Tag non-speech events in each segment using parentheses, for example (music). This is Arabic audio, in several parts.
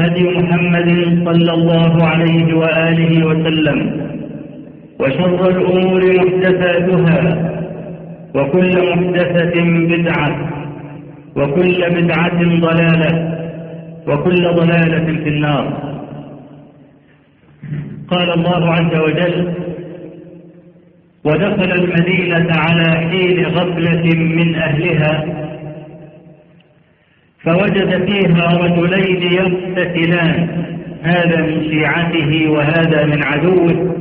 هدي محمد صلى الله عليه وآله وسلم وشر الأمور محدثاتها وكل محدثة بدعة وكل بدعة ضلالة وكل ضلالة في النار. قال الله عز وجل ودخل المدينة على حين غفلة من أهلها فوجد فيها رجلين يقتتلان هذا من شيعته وهذا من عدوه.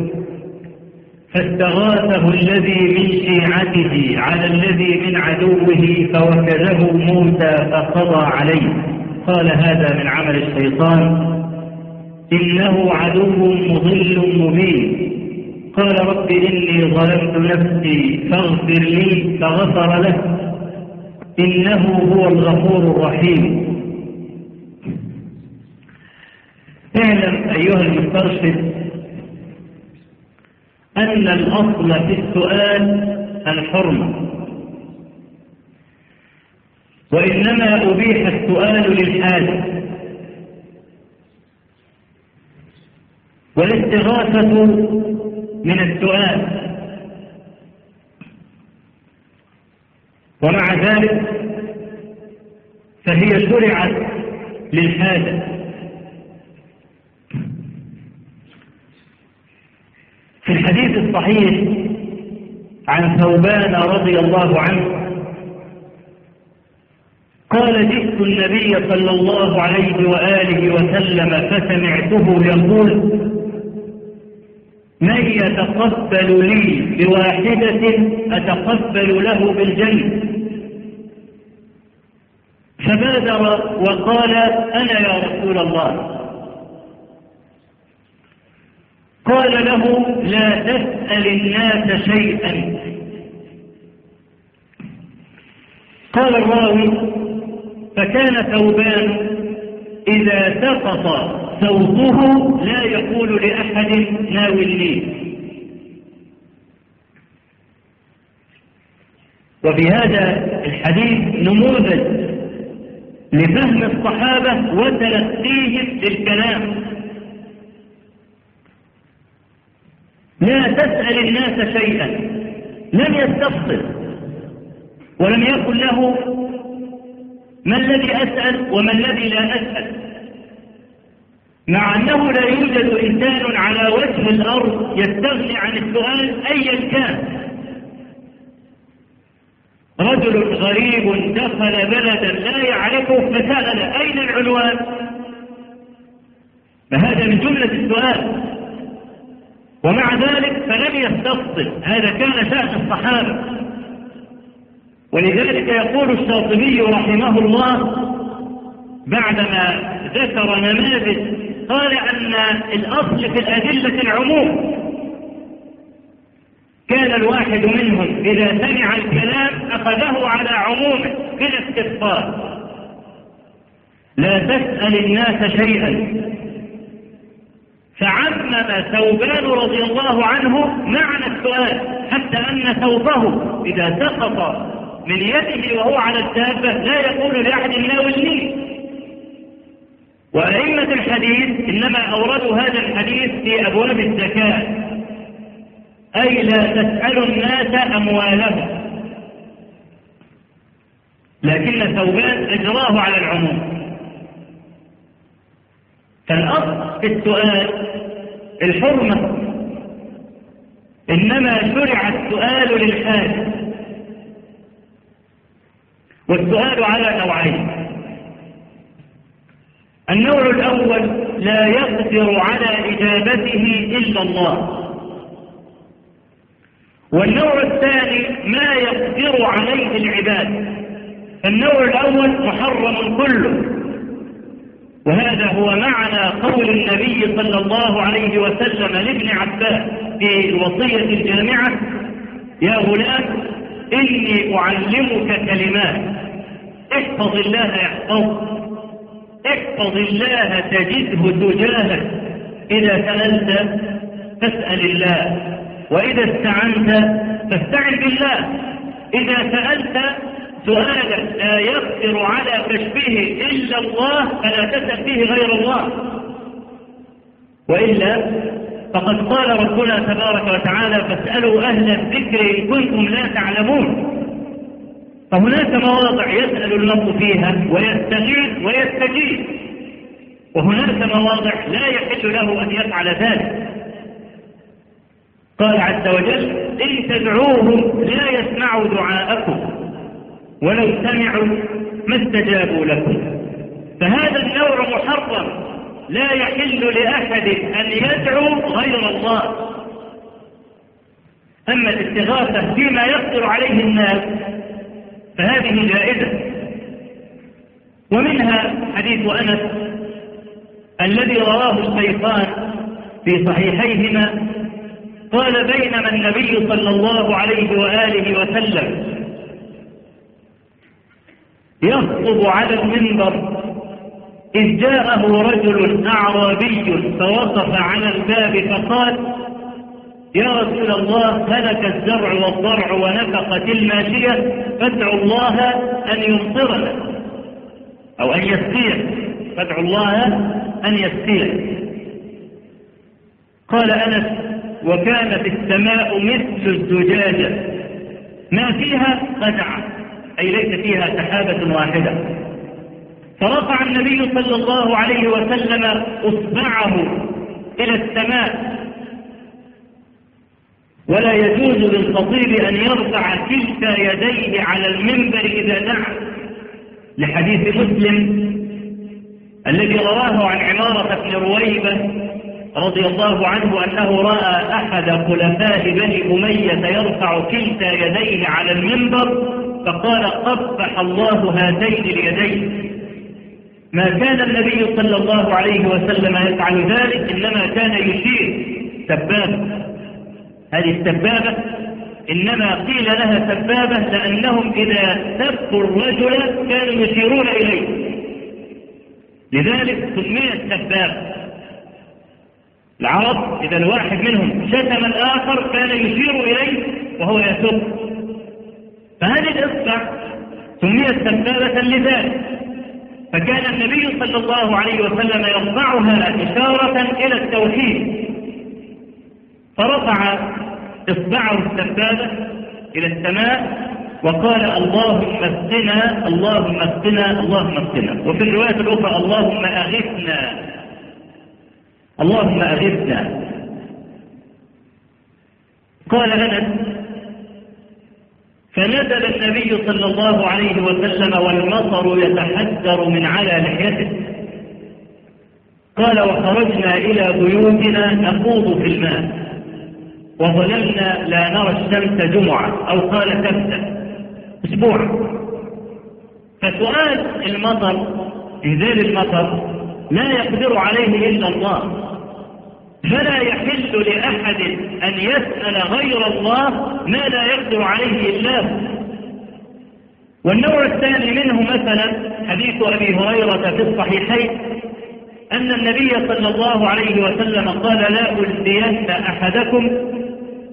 فاستغاثه الذي من شيعته على الذي من عدوه فوكزه موسى فقضى عليه. قال هذا من عمل الشيطان إنه عدو مضل مبين. قال رب إني ظلمت نفسي فاغفر لي فغفر له. إنه هو الغفور الرحيم. اعلم أيها المسترشد أن الأصل في السؤال الحرمة. وإنما أبيح السؤال للحاجة. والاستغاثة من السؤال. ومع ذلك فهي شرعت للحاجة في الحديث الصحيح عن ثوبان رضي الله عنه قال جئت النبي صلى الله عليه وآله وسلم فسمعته يقول من يتقبل لي بواحدة أتقبل له بالجنة؟ فبادر وقال أنا يا رسول الله. قال له لا تسأل الناس شيئا. قال الراوي فكان ثوبان إذا سقط صوته لا يقول لأحد ناول لي وفي هذا الحديث نموذج لفهم الصحابة وتلقيهم للكلام لا تسأل الناس شيئا. لم يستفصل ولم يقل له ما الذي أسأل وما الذي لا أسأل. مع أنه لا يوجد إنسان على وجه الأرض يستغني عن السؤال أيا كان. رجل غريب دخل بلدا لا يعرفه فسأل أين العنوان؟ فهذا من جملة السؤال. ومع ذلك فلم يستفصل. هذا كان شأن الصحابة. ولذلك يقول الشاطبي رحمه الله بعدما ذكر نماذج قال أن الأصل في الأدلة العموم. كان الواحد منهم إذا سمع الكلام أخذه على عمومه بلا استفصال لا تسأل الناس شيئا. فعمم ثوبان رضي الله عنه معنى السؤال حتى أن ثوبه إذا سقط من يده وهو على الدابة لا يقول لأحد ناولني وأئمة الحديث إنما أوردوا هذا الحديث في أبواب الزكاة. أي لا تسألوا الناس أموالهم. لكن ثوبان أجراه على العموم. فالأصل في السؤال الحرمة. إنما شرع السؤال للحاجة والسؤال على نوعين. النوع الأول لا يقدر على إجابته إلا الله. والنوع الثاني ما يقدر عليه العباد. النوع الأول محرم كله. وهذا هو معنى قول النبي صلى الله عليه وسلم لابن عباس في الوصية الجامعة يا غلام إني أعلمك كلمات. احفظ الله يحفظك. احفظ الله تجده تجاهك. إذا سألت فاسأل الله. وإذا استعنت فاستعن بالله. إذا سألت سؤالا لا يقدر على كشفه إلا الله فلا تسأل فيه غير الله. وإلا فقد قال ربنا تبارك وتعالى فاسألوا أهل الذكر إن كنتم لا تعلمون. فهناك مواضع يسأل المرء فيها ويستغيث ويستجيب. وهناك مواضع لا يحل له أن يفعل ذلك. قال عز وجل إن تدعوهم لا يسمعوا دعاءكم ولو سمعوا ما استجابوا لكم. فهذا النوع محرم. لا يحل لأحد أن يدعو غير الله. أما الاستغاثة فيما يقدر عليه الناس فهذه جائزة. ومنها حديث أنس الذي رواه الشيطان في صحيحيهما قال بينما النبي صلى الله عليه وآله وسلم يخطب على المنبر إذ جاءه رجل أعرابي فوقف على الباب فقال يا رسول الله هلك الزرع والضرع ونفقت الماشية فادعوا الله أن يمطرنا. أو أن يسقيه. فادعوا الله أن يسقيه. قال أنس وكانت السماء مثل الزجاجة. ما فيها قدعة أي ليس فيها سحابة واحدة. فرفع النبي صلى الله عليه وسلم أصبعه إلى السماء. ولا يجوز للخطيب أن يرفع كلتا يديه على المنبر إذا دعا. لحديث مسلم الذي رواه عن عمارة بن رويبة رضي الله عنه أنه رأى أحد خلفاء بني أمية يرفع كلتا يديه على المنبر فقال قبح الله هاتين اليدين. ما كان النبي صلى الله عليه وسلم يفعل ذلك إنما كان يشير سبابة هذه السبابة إنما قيل لها سبابة لأنهم إذا سبوا الرجل كانوا يشيرون إليه. لذلك سميت سبابة العرب إذا الواحد منهم شتم الآخر كان يشير إليه وهو يسب فهذه الإصبع سميت سبابة لذلك. فكان النبي صلى الله عليه وسلم يرفعها إشارة إلى التوحيد. فرفع إصبعه السبابة إلى السماء وقال اللهم اسقنا اللهم اسقنا اللهم اسقنا وفي الرواية الأخرى اللهم أغثنا اللهم أغثنا. قال أنس فنزل النبي صلى الله عليه وسلم والمطر يتحدر من على لحيته. قال وخرجنا إلى بيوتنا نخوض في الماء. وظللنا لا نرى الشمس جمعة أو قال سبتا أسبوع. فسؤال المطر إنزال المطر لا يقدر عليه إلا الله. فلا يحل لأحد أن يسأل غير الله ما لا يقدر عليه إلا والنوع الثاني منه مثلا حديث أبي هريرة في الصحيحين أن النبي صلى الله عليه وسلم قال لا ألدين أحدكم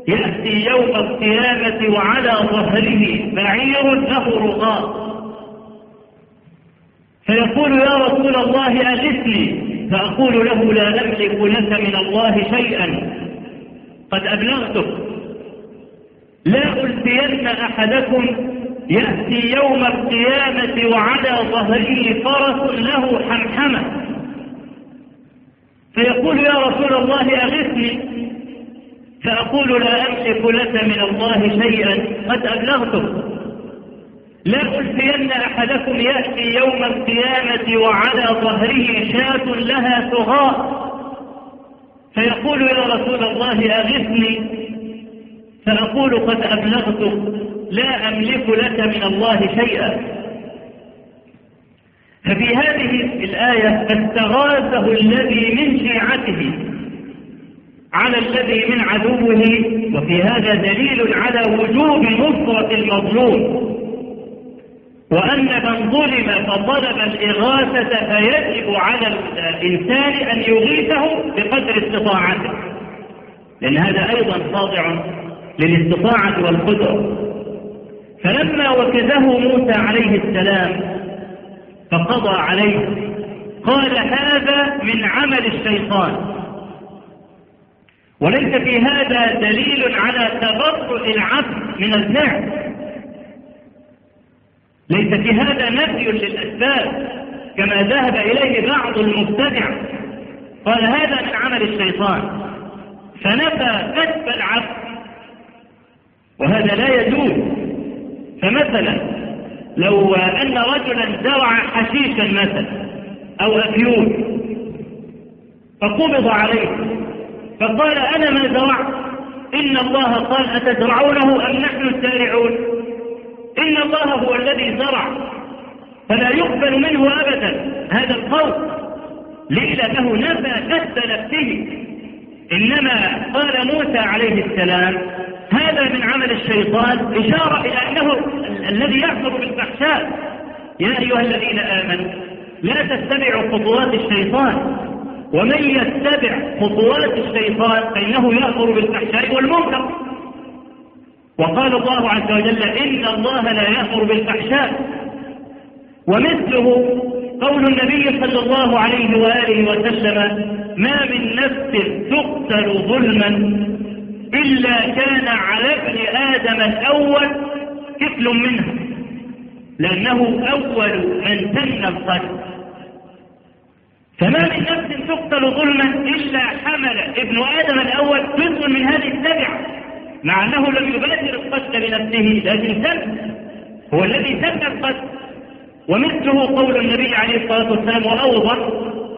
يأتي يوم القيامة وعلى ظهره بعير له رغاء فيقول يا رسول الله أغثني فأقول له لا أملك لك من الله شيئا. قد أبلغتك. لا ألفين أحدكم يأتي يوم القيامة وعلى ظهره فرس له حمحمة. فيقول يا رسول الله أغثني فأقول لا أملك لك من الله شيئا قد أبلغتك لا ألفين أحدكم يأتي يوم القيامة وعلى ظهره شاة لها ثغاء فيقول يا رسول الله أغثني. فأقول قد أبلغتك لا أملك لك من الله شيئا. ففي هذه الآية استغاثه الذي من شيعته. على الذي من عدوه وفي هذا دليل على وجوب نصرة المظلوم. وأن من ظلم فطلب الإغاثة فيجب على الإنسان أن يغيثه بقدر استطاعته. لأن هذا أيضا خاضع للاستطاعة والقدرة. فلما وكزه موسى عليه السلام فقضى عليه قال هذا من عمل الشيطان. وليس في هذا دليل على تبرؤ العبد من الفعل ليس في هذا نفي للأسباب كما ذهب إليه بعض المبتدع. قال هذا من عمل الشيطان فنفى كسب العبد وهذا لا يجوز. فمثلا لو أن رجلا زرع حشيشا مثلا أو أفيون فقبض عليه. فقال أنا ما زرعت. إن الله قال أتزرعونه أم نحن الزارعون؟ إن الله هو الذي زرع. فلا يقبل منه أبدا. هذا القول ليه لأنه نفى كسب نفسه إنما قال موسى عليه السلام هذا من عمل الشيطان إشارة إلى أنه الذي يأمر بالفحشاء. يا أيها الذين آمنوا لا تتبعوا خطوات الشيطان. ومن يتبع خطوات الشيطان فإنه يأمر بالفحشاء والمنكر. وقال الله عز وجل إن الله لا يأمر بالفحشاء. ومثله قول النبي صلى الله عليه وآله وسلم ما من نفس تقتل ظلما إلا كان على ابن آدم الأول كفل منها لأنه أول من سن القتل. فما من نفس تقتل ظلما إلا حمل ابن آدم الأول جزء من هذه السبعة مع أنه لم يبادر القتل بنفسه لكن سن هو الذي سن القتل. ومثله قول النبي عليه الصلاة والسلام وأوضح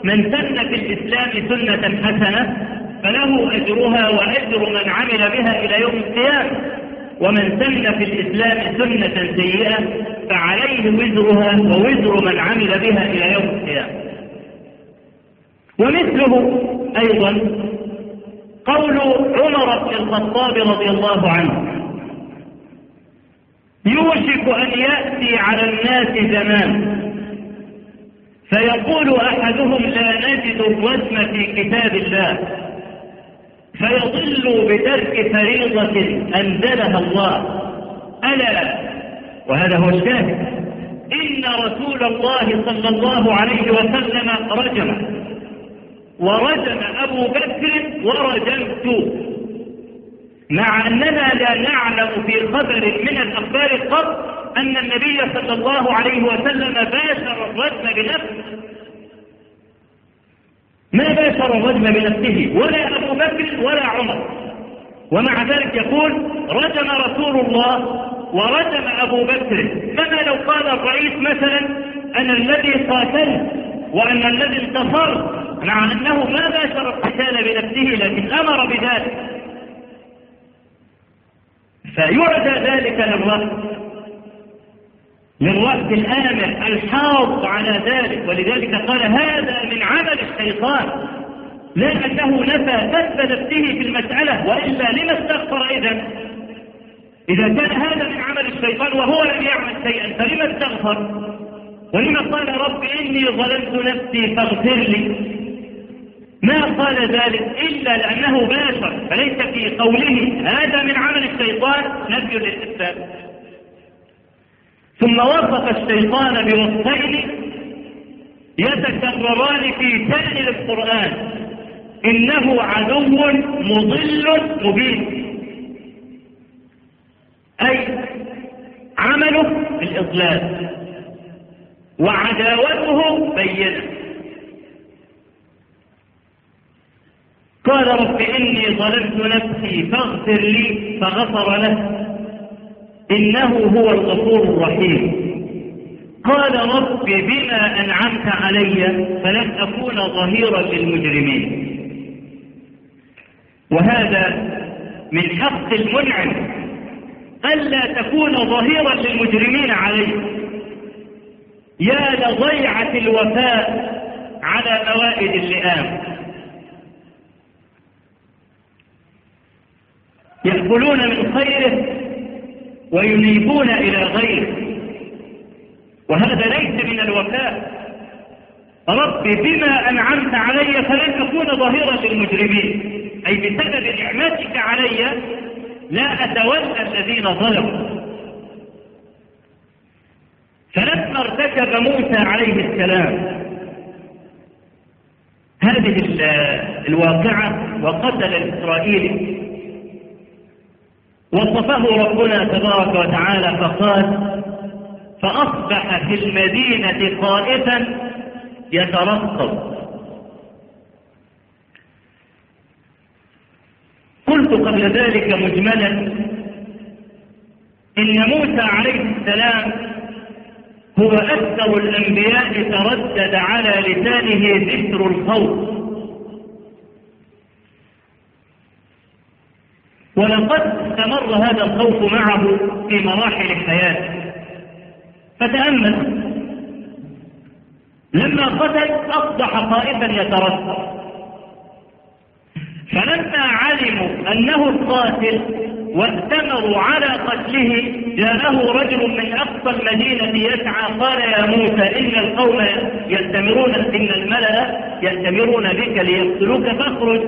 من سن في الإسلام سنة حسنة فله أجرها وأجر من عمل بها إلى يوم القيامة. ومن سن في الإسلام سنة سيئة فعليه وزرها ووزر من عمل بها إلى يوم القيامة. ومثله أيضا قول عمر بن الخطاب رضي الله عنه يوشك أن يأتي على الناس زمان فيقول أحدهم لا نجد الرسم في كتاب الله فيضل بترك فريضة أنزلها الله ألا وهذا هو الشاهد إن رسول الله صلى الله عليه وسلم رجم ورجم أبو بكر ورجمت مع أننا لا نعلم في خبر من الأخبار قط أن النبي صلى الله عليه وسلم باشر الرجم بنفسه. ما باشر الرجم بنفسه؟ ولا أبو بكر ولا عمر. ومع ذلك يقول رجم رسول الله ورجم أبو بكر. كما لو قال الرئيس مثلا أنا الذي قاتلت وأن الذي انتصر مع أنه ما باشر القتال بنفسه لكن أمر بذلك. فيعدى ذلك للرأس للرأس الآمر الحاض على ذلك. ولذلك قال هذا من عمل الشيطان لا أنه نفى كسب نفسه في المسألة وإلا لما استغفر إذا؟ إذا كان هذا من عمل الشيطان وهو لم يعمل شيئا فلما استغفر؟ ولما قال رب إني ظلمت نفسي فاغفر لي. ما قال ذلك إلا لأنه باشر فليس في قوله هذا من عمل الشيطان نفي للإثبات ثم وصف الشيطان بوصفين يتكرران في سائر القرآن. إنه عدو مضل مبين. أي عمله الإضلال. وعداوته بينة. قال رب إني ظلمت نفسي فاغفر لي فغفر له. إنه هو الغفور الرحيم. قال رب بما أنعمت علي فلن أكون ظهيرا للمجرمين. وهذا من حق المنعم ألا تكون ظهيرا للمجرمين عليه يا لضيعة الوفاء على موائد اللئام. يأكلون من خيره وينيبون إلى غيره. وهذا ليس من الوفاء. رب بما أنعمت علي فلن أكون ظهيرا للمجرمين. أي بسبب نعمتك علي لا أتولى الذين ظلموا. فلما ارتكب موسى عليه السلام هذه الواقعة وقتل الإسرائيلي وصفه ربنا تبارك وتعالى فقال فأصبح في المدينة خائفا يترقب. قلت قبل ذلك مجملا إن موسى عليه السلام هو أكثر الأنبياء تردد على لسانه ذكر الخوف. ولقد استمر هذا الخوف معه في مراحل حياته فتأمل لما قتل أصبح خائفا يترقب فلما علموا أنه القاتل واتمروا على قتله جاءه رجل من المدينة يسعى قال يا موسى إن القوم يأتمرون إن الملأ يأتمرون بك ليقتلوك فاخرج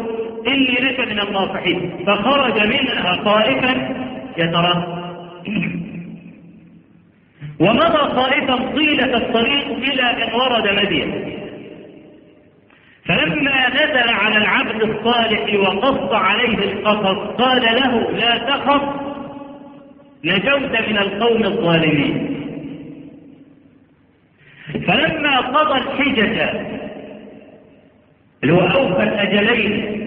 إني لك من الناصحين. فخرج منها خائفا يترقب (clears throat) ومضى خائفا طيلة الطريق إلى أن ورد مدينة. فلما نزل على العبد الصالح وقص عليه القصص قال له لا تخف نجوت من القوم الظالمين. فلما قضى الحجة اللي هو أوفى الأجلين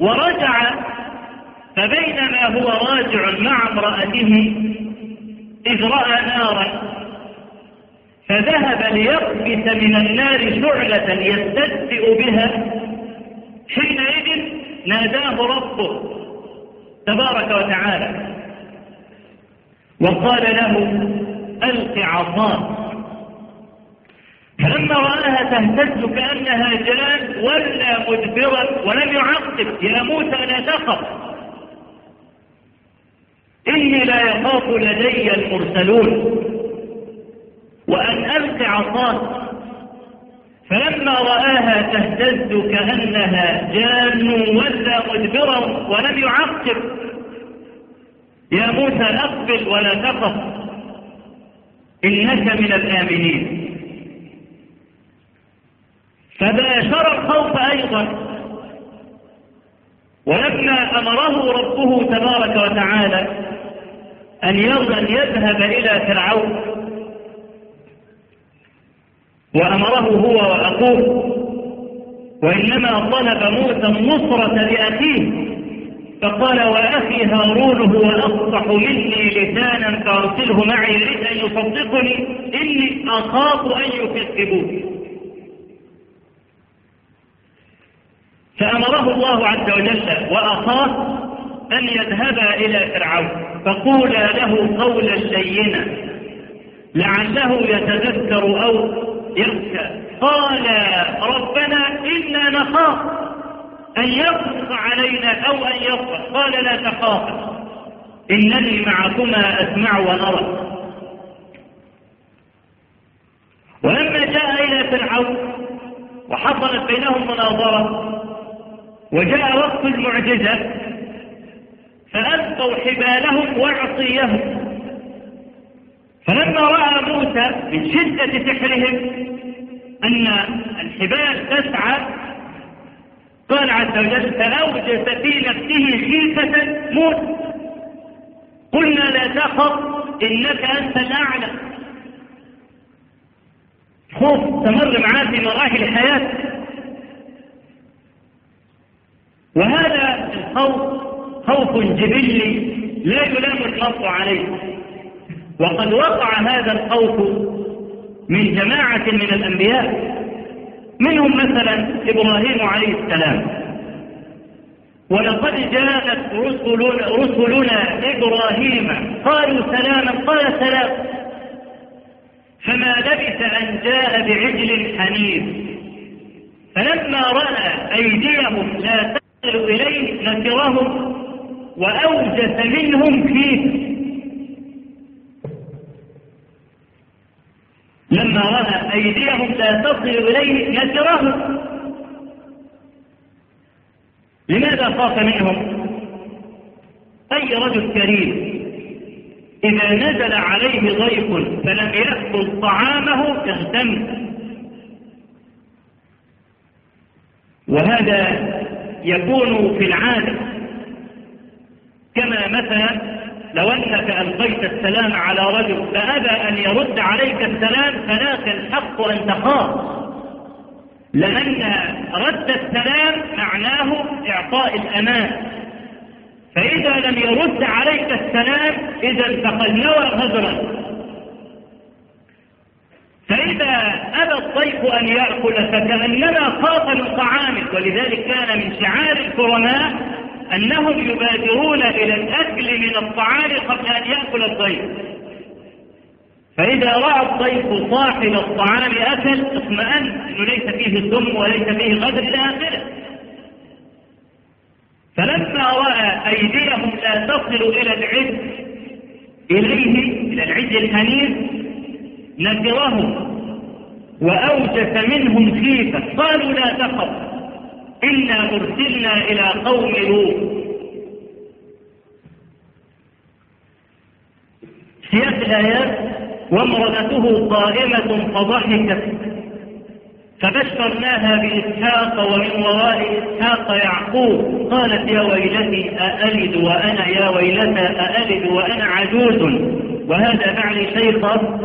ورجع فبينما هو راجع مع امرأته إذ رأى نارا فذهب ليقبس من النار شعلة يستدفئ بها حينئذ ناداه ربه تبارك وتعالى وقال له ألق عصاك. فلما رآها تهتز كأنها جان ولا مدبرا ولم يعقب. يا موسى لا تخف إني لا يخاف لدي المرسلون. وأن ألق عصاه فلما رآها تهتز كأنها جان ولا مدبرا ولم يعقب. يا موسى أقبل ولا تقف إنك من الآمنين. فباشر الخوف أيضا. ولما أمره ربه تبارك وتعالى أن يذهب إلى فرعون وأمره هو وأخوه وإنما طلب موسى النصرة لأخيه فقال وأخي هارون هو أفصح مني لسانا فأرسله معي يريد يصدقني إني أخاف أن يكذبوني فأمره الله عز وجل وأخاه أن يذهبا إلى فرعون فقولا له قولا لينا لعله يتذكر أو يخشى. قال ربنا إنا نخاف أن يقص علينا أو أن يصبح قال لا تخافا إنني معكما أسمع ونرى ولما جاء إلى فرعون وحصلت بينهم مناظرة وجاء وقت المعجزة فألقوا حبالهم وعصيهم فلما رأى موسى من شدة سحرهم أن الحبال تسعى قال عز وجل فأوجس في نفسه خيفة موسى قلنا لا تخف إنك أنت الأعلى. خوف تمر معاه في مراحل حياته. وهذا الخوف خوف جبلي لا يلام النص عليه. وقد وقع هذا الخوف من جماعة من الأنبياء منهم مثلا إبراهيم عليه السلام. ولقد جاءت رسلنا, رسلنا إبراهيم قالوا سلاما قال سلام. فما لبث أن جاء بعجل حنيف. فلما رأى أيديهم لا إليه نكرهم وأوجس منهم فيه لما رأى أيديهم لا تصل إليه نكرهم لماذا خاف منهم؟ أي رجل كريم. إذا نزل عليه ضيف فلم يأكل طعامه تهتم وهذا يكون في العادة كما مثلا لو أنك ألقيت السلام على رجل فأبى أن يرد عليك السلام فلاك الحق أن تخاف. لأن رد السلام معناه إعطاء الأمان. فإذا لم يرد عليك السلام إذا فقد نوى غدرا فإذا أبى الضيف أن يأكل فكأنما من طعامك ولذلك كان من شعار الكرماء أنهم يبادرون إلى الأكل من الطعام قبل أن يأكل الضيف. فإذا رأى الضيف صاحب الطعام أكل اطمأن أنه ليس فيه سم وليس فيه غدر إلى آخره. فلما رأى أيديهم لا تصل إلى العز إليه إلى العز الحنيف نكرهم وأوجس منهم خيفة. قالوا لا تخف إنا أرسلنا إلى قوم لوط. سياق الآيات وامرأته قائمة فضحكت فبشرناها بإسحاق ومن وراء إسحاق يعقوب. قالت يا ويلتي أألد وأنا يا ويلتى أألد وأنا عجوز وهذا بعلي شيخا؟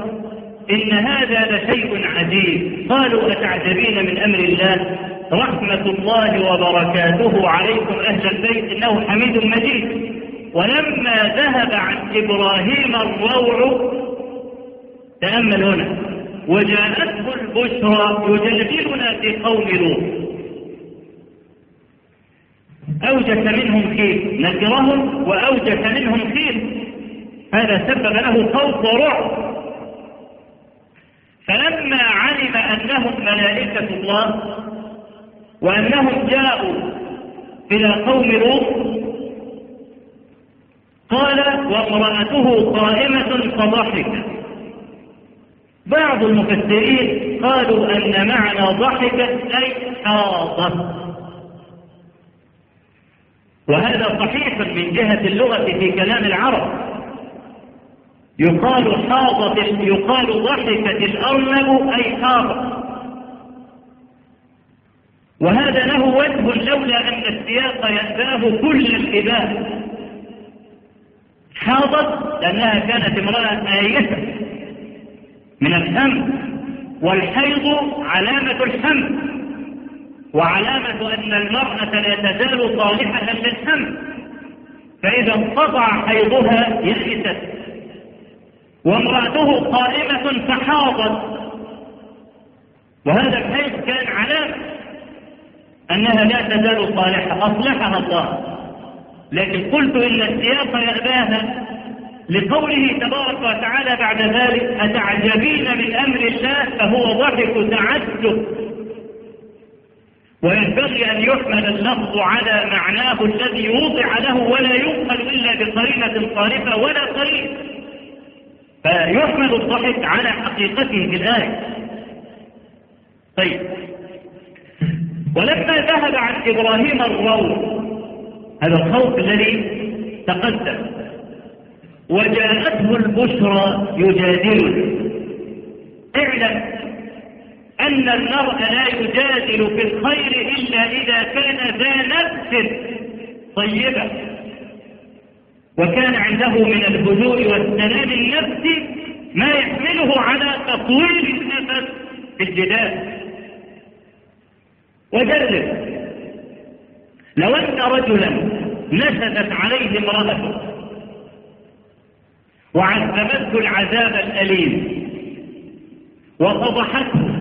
إن هذا لشيء عجيب. قالوا أتعجبين من أمر الله؟ رحمة الله وبركاته عليكم أهل البيت إنه حميد مجيد. ولما ذهب عن إبراهيم الروع تأمل هنا. وجاءته البشرى يجادلنا في قوم لوط. أوجس منهم خير نكرهم وأوجس منهم خير هذا سبب له خوف ورعب. فلما علم أنهم ملائكة الله وأنهم جاءوا إلى قوم لوط قال وامرأته قائمة فضحكت بعض المفسرين قالوا أن معنى ضحكت أي حاضت وهذا صحيح من جهة اللغة في كلام العرب. يقال حاضت يقال ضحكت الأرنب أي حاضت وهذا له وجه لولا أن السياق يأباه كل الإباه حاضت لأنها كانت امرأة آية من الهم والحيض علامة الهم وعلامة أن المرأة لا تزال صالحة للهم. فإذا انقطع حيضها يئست. وامرأته قائمة فحاضت. وهذا الحيض كان علامة أنها لا تزال صالحة أصلحها الله. لكن قلت إن السياق يأباها لقوله تبارك وتعالى بعد ذلك أتعجبين من أمر الله فهو ضحك تعجب. وينبغي أن يحمل اللفظ على معناه الذي وضع له ولا ينقل إلا بقرينة صارفة ولا قريب. فيحمل الضحك على حقيقته في الآية طيب. ولما ذهب عن إبراهيم الروض هذا الخوف الذي تقدم وجاءته البشرى يجادله اعلم أن المرء لا يجادل في الخير إلا إذا كان ذا نفس طيبة. وكان عنده من الهدوء والسلام النفسي ما يحمله على تطويل النفس في الجدال. وجرب لو أن رجلا نشدت عليه امرأته وعذبته العذاب الأليم وفضحته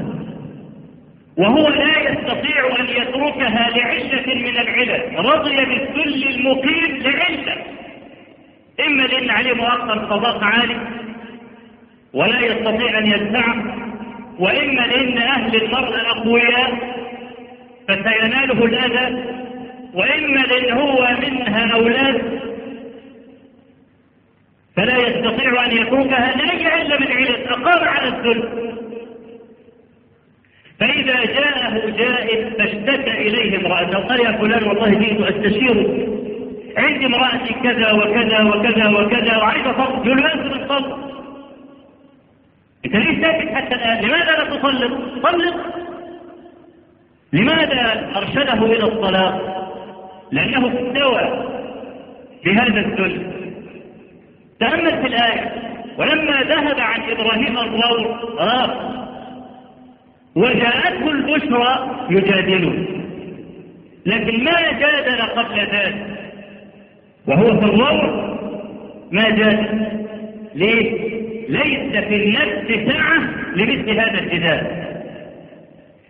وهو لا يستطيع أن يتركها لعلة من العلل رضي بالذل المقيم لعلة. إما لأن عليه مؤخر قضاء عالي ولا يستطيع أن يدفعه وإما لأن أهل المرأة أقوياء فسيناله الأذى وإما لأن هو منها أولاد فلا يستطيع أن يتركها لأي علة من علة أقام على الذل فإذا جاءه جائز فاشتكى إليه امرأته قال يا فلان والله جئت أستشيرك. عندي امرأتي كذا وكذا وكذا وكذا وعايز أصلي يقول له أنت تصلي أنت ليه ساكت حتى الآن؟ لماذا لا تصلي؟ صلي لماذا أرشده إلى الصلاة لأنه استوى بهذا الذل تأمل في الآية. ولما ذهب عن إبراهيم الروض غاب وجاءته البشرى يجادله لكن ما جادل قبل ذلك؟ وهو في الروض ما جادل ليه؟ ليس في النفس سعة لمثل هذا الجدال.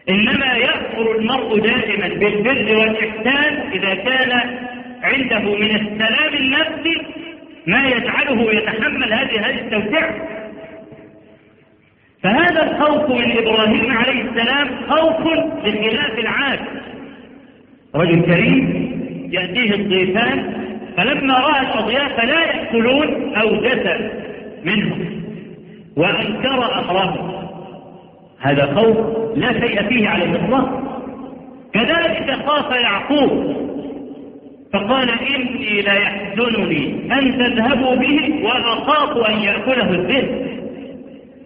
إنما يأمر المرء دائما بالبر والإحسان إذا كان عنده من السلام النفسي ما يجعله يتحمل هذه هذه التوسعة. فهذا الخوف من إبراهيم عليه السلام خوف بخلاف العاد رجل كريم يأتيه الضيفان فلما رأى الأضياف لا يأكلون أوجس منهم وأنكر أمرهم هذا خوف لا شيء فيه على الإطلاق. كذلك خاف يعقوب فقال إني لا يحزنني أن تذهبوا به وأخاف أن يأكله الذئب.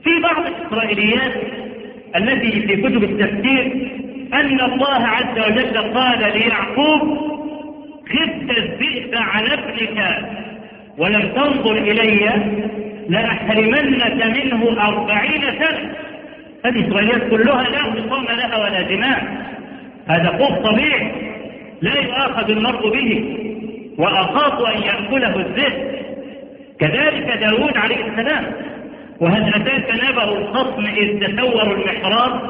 في بعض الإسرائيليات التي في كتب التفسير أن الله عز وجل قال ليعقوب خفت الذئب على ابنك ولم تنظر إلي لأحرمنك منه أربعين سنة. هذه الإسرائيليات كلها لا خصام لها ولا دماء. هذا خوف طبيعي لا يؤاخذ المرء به وأخاف أن يأكله الذئب. كذلك داود عليه السلام وهل أتاك نبأ الخصم إذ تسوروا المحراب؟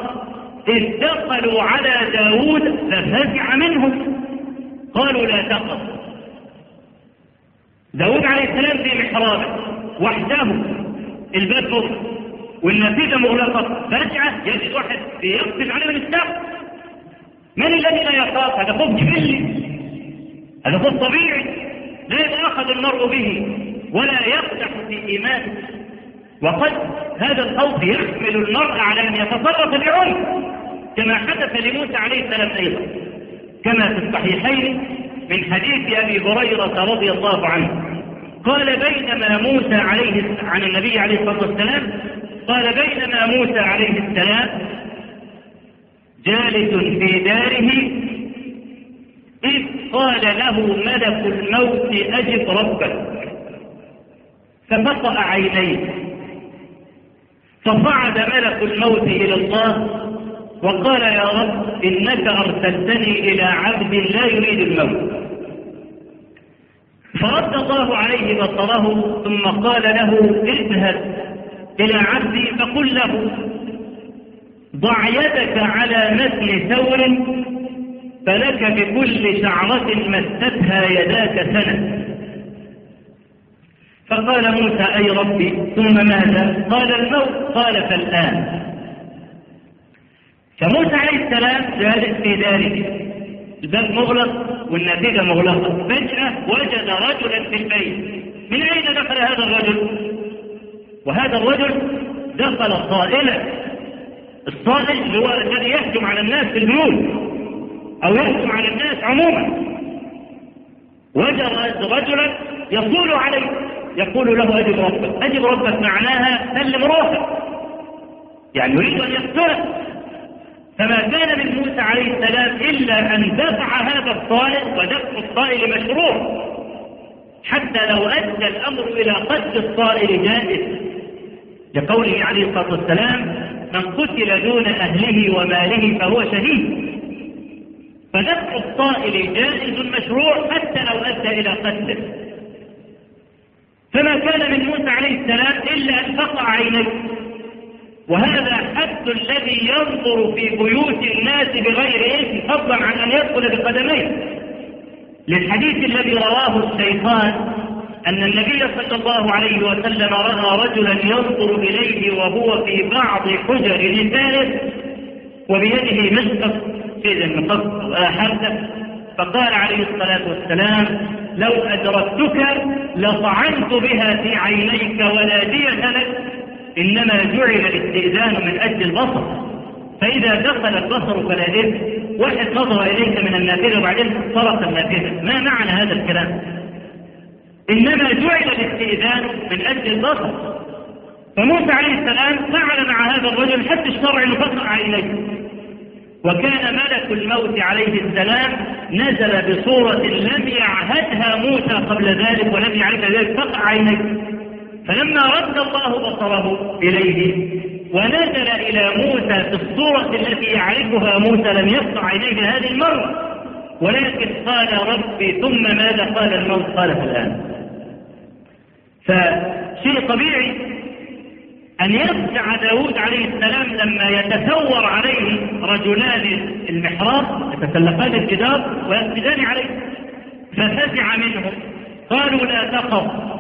إذ دخلوا على داود ففزع منهم. قالوا لا تقف داود عليه السلام في محرابه وحده الباب مغلق والنتيجة مغلقة. فجأة يجد واحد يقفز عليه من السقف من الذي لا يخاف؟ هذا خوف جبلي. هذا خوف طبيعي. لا يتأخذ المرء به ولا يقدح في إيمانه. وقد هذا الخوف يحمل المرء على أن يتصرف بعنف كما حدث لموسى عليه السلام أيضا. كما في الصحيحين من حديث أبي هريرة رضي الله عنه. قال بينما موسى عليه عن النبي عليه الصلاة والسلام قال بينما موسى عليه السلام جالس في داره إذ قال له ملك الموت أجب ربك. ففقأ عينيه. فصعد ملك الموت إلى الله وقال يا رب إنك أرسلتني إلى عبد لا يريد الموت. فرد الله عليه بصره ثم قال له اذهب إلى عبدي فقل له ضع يدك على مثل ثور فلك بكل شعرة مستها يداك سنة. فقال موسى أي ربي ثم ماذا؟ قال الموت قال فالآن. فموسى عليه السلام جالس في داره الباب مغلق والنتيجة مغلقة. فجأة وجد رجلا في البيت. من أين دخل هذا الرجل؟ وهذا الرجل دخل صائلا الصائل هو الذي يهجم على الناس في البيوت أو يهجم على الناس عموما. وجد رجلا يصول عليه. يقول له أجب ربك. أجب ربك معناها سلم روحك. يعني يريد أن يقتله. فما كان من موسى عليه السلام إلا أن دفع هذا الطائر ودفع الطائر مشروع. حتى لو أدى الأمر إلى قتل الطائر جائز. لقوله عليه الصلاة والسلام من قتل دون أهله وماله فهو شهيد. فدفع الطائر جائز مشروع حتى لو أدى إلى قتله. فما كان من موسى عليه السلام إلا أن فقع عينيه. وهذا حد الذي ينظر في بيوت الناس بغير إذن فضلا عن أن يدخل بقدميه. للحديث الذي رواه الشيطان أن النبي صلى الله عليه وسلم رأى رجلا ينظر إليه وهو في بعض حجر نسائه وبيده مشقف في المقص وآحرته فقال عليه الصلاة والسلام لو أدركتك لطعنت بها في عينيك ولا دية لك إنما جعل الاستئذان من أجل البصر. فإذا دخل البصر فلا إذن واحد نظر إليك من النافذة وبعدين صرف النافذة. ما معنى هذا الكلام؟ إنما جعل الاستئذان من أجل البصر. فموسى عليه السلام فعل مع هذا الرجل حتى الشرع فقع إليه. وكان ملك الموت عليه السلام نزل بصورة لم يعهدها موسى قبل ذلك ولم يعرفها ذلك فقع عينيه فلما رد الله بصره إليه ونزل إلى موسى في الصورة التي يعرفها موسى لم يقطع عينيه هذه المرة. ولكن قال ربي ثم ماذا قال الموت؟ قال الآن. فشيء طبيعي أن يرجع داود عليه السلام لما يتثور عليه رجلان المحراب يتسلقان الجدار ويسجدان عليه ففزع منهم. قالوا لا تخف.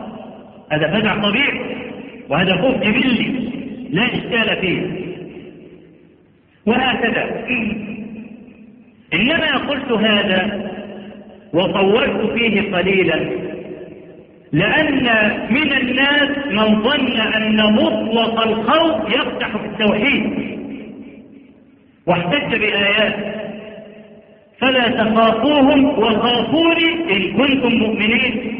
هذا فزع طبيعي وهذا خوف جبلي لا إشكال فيه. وهكذا. إنما قلت هذا وطولت فيه قليلا لأن من الناس من ظن أن مطلق الخوف يفتح في التوحيد واحتج بآيات. فلا تخافوهم وخافوني إن كنتم مؤمنين.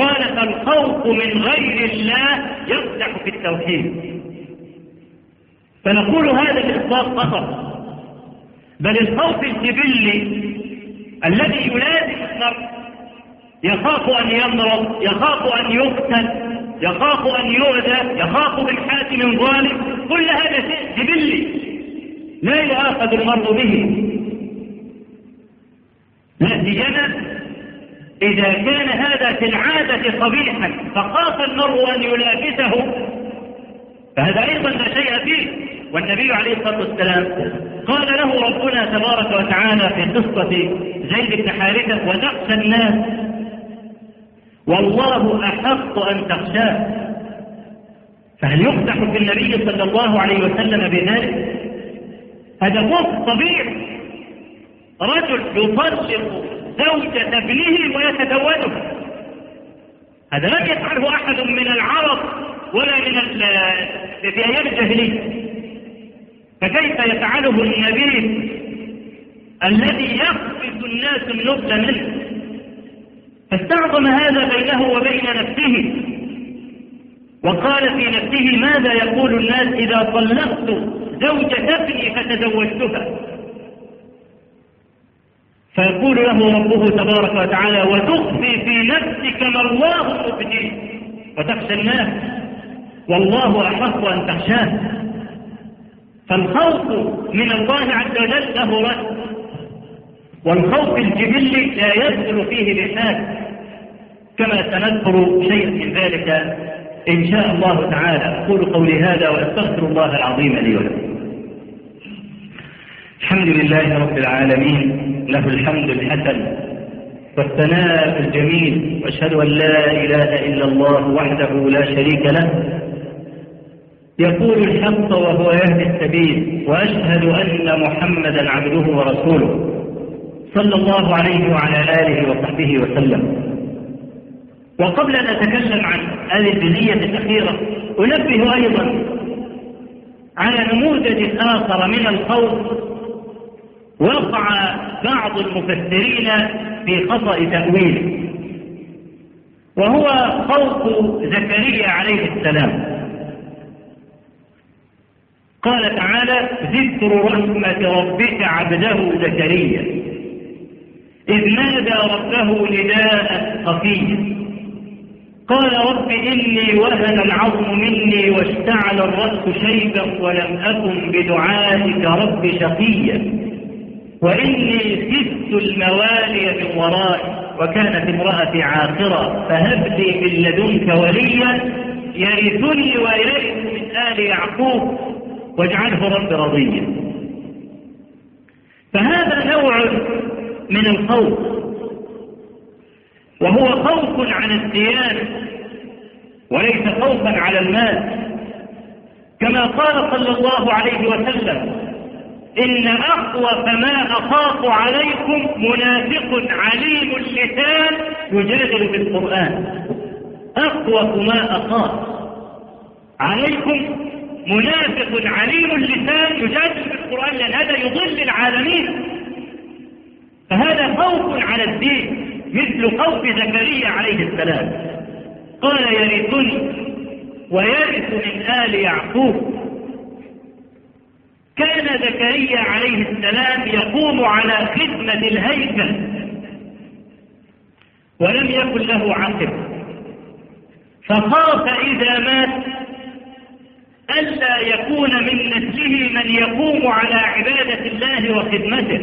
قال فالخوف من غير الله يفتح في التوحيد. فنقول هذا الإطلاق فقط بل الخوف الجبلي الذي يلازم المرء يخاف أن يمرض يخاف أن يقتل يخاف أن يؤذى يخاف من حاكم ظالم كل هذا شيء جبلي. لا يؤاخذ المرء به. سيما إذا كان هذا في العادة قبيحا فخاف المرء أن يلابسه. فهذا أيضا لا شيء فيه. والنبي عليه الصلاة والسلام قال له ربنا تبارك وتعالى في قصة زيد بن حارثة وتخشى الناس. والله أحق أن تخشاه. فهل يقدح في النبي صلى الله عليه وسلم بذلك؟ هذا خوف طبيعي رجل يطلق زوجة ابنه ويتزوجها هذا لم يفعله أحد من العرب ولا من في أيام الجاهلية. فكيف يفعله النبي الذي يقبض الناس النبل منه؟ فاستعظم هذا بينه وبين نفسه. وقال في نفسه ماذا يقول الناس إذا طلقت زوجة ابني فتزوجتها؟ فيقول له ربه تبارك وتعالى وتخفي في نفسك ما الله مبديه وتخشى الناس. والله أحق أن تخشاه. فالخوف من الله عز وجل له رد. والخوف الجبلي لا يدخل فيه الإحسان كما سنذكر شيئا من ذلك إن شاء الله تعالى. أقول قولي هذا وأستغفر الله العظيم لي ولكم. الحمد لله رب العالمين له الحمد الحسن. والثناء الجميل وأشهد أن لا إله إلا الله وحده لا شريك له. يقول الحق وهو يهدي السبيل وأشهد أن محمدا عبده ورسوله. صلى الله عليه وعلى آله وصحبه وسلم. وقبل أن أتكلم عن هذه الجزئية الأخيرة أنبه أيضا على نموذج آخر من الخوف وقع بعض المفسرين في خطأ تأويله. وهو خوف زكريا عليه السلام. قال تعالى ذكر رحمة ربك عبده زكريا. إذ نادى ربه نداء خفيا قال رب إني وهن العظم مني واشتعل الرأس شيبا ولم أكن بدعائك رب شقيا. وإني خفت الموالي من ورائي وكانت امرأتي عاقرة فهب لي من لدنك وليا يرثني ويرث من آل يعقوب واجعله رب رضيا. فهذا نوع من الخوف وهو خوف عن الديانة وليس خوفا على المال كما قال صلى الله عليه وسلم إن أخوف ما أخاف عليكم منافق عليم اللسان يجادل بالقرآن. أخوف ما أخاف عليكم منافق عليم اللسان يجادل بالقرآن لأن هذا يضل العالمين. فهذا خوف على الدين مثل خوف زكريا عليه السلام. قال يرثني ويرث من آل يعقوب. كان زكريا عليه السلام يقوم على خدمة الهيكل. ولم يكن له عقب. فخاف إذا مات ألا يكون من نسله من يقوم على عبادة الله وخدمته.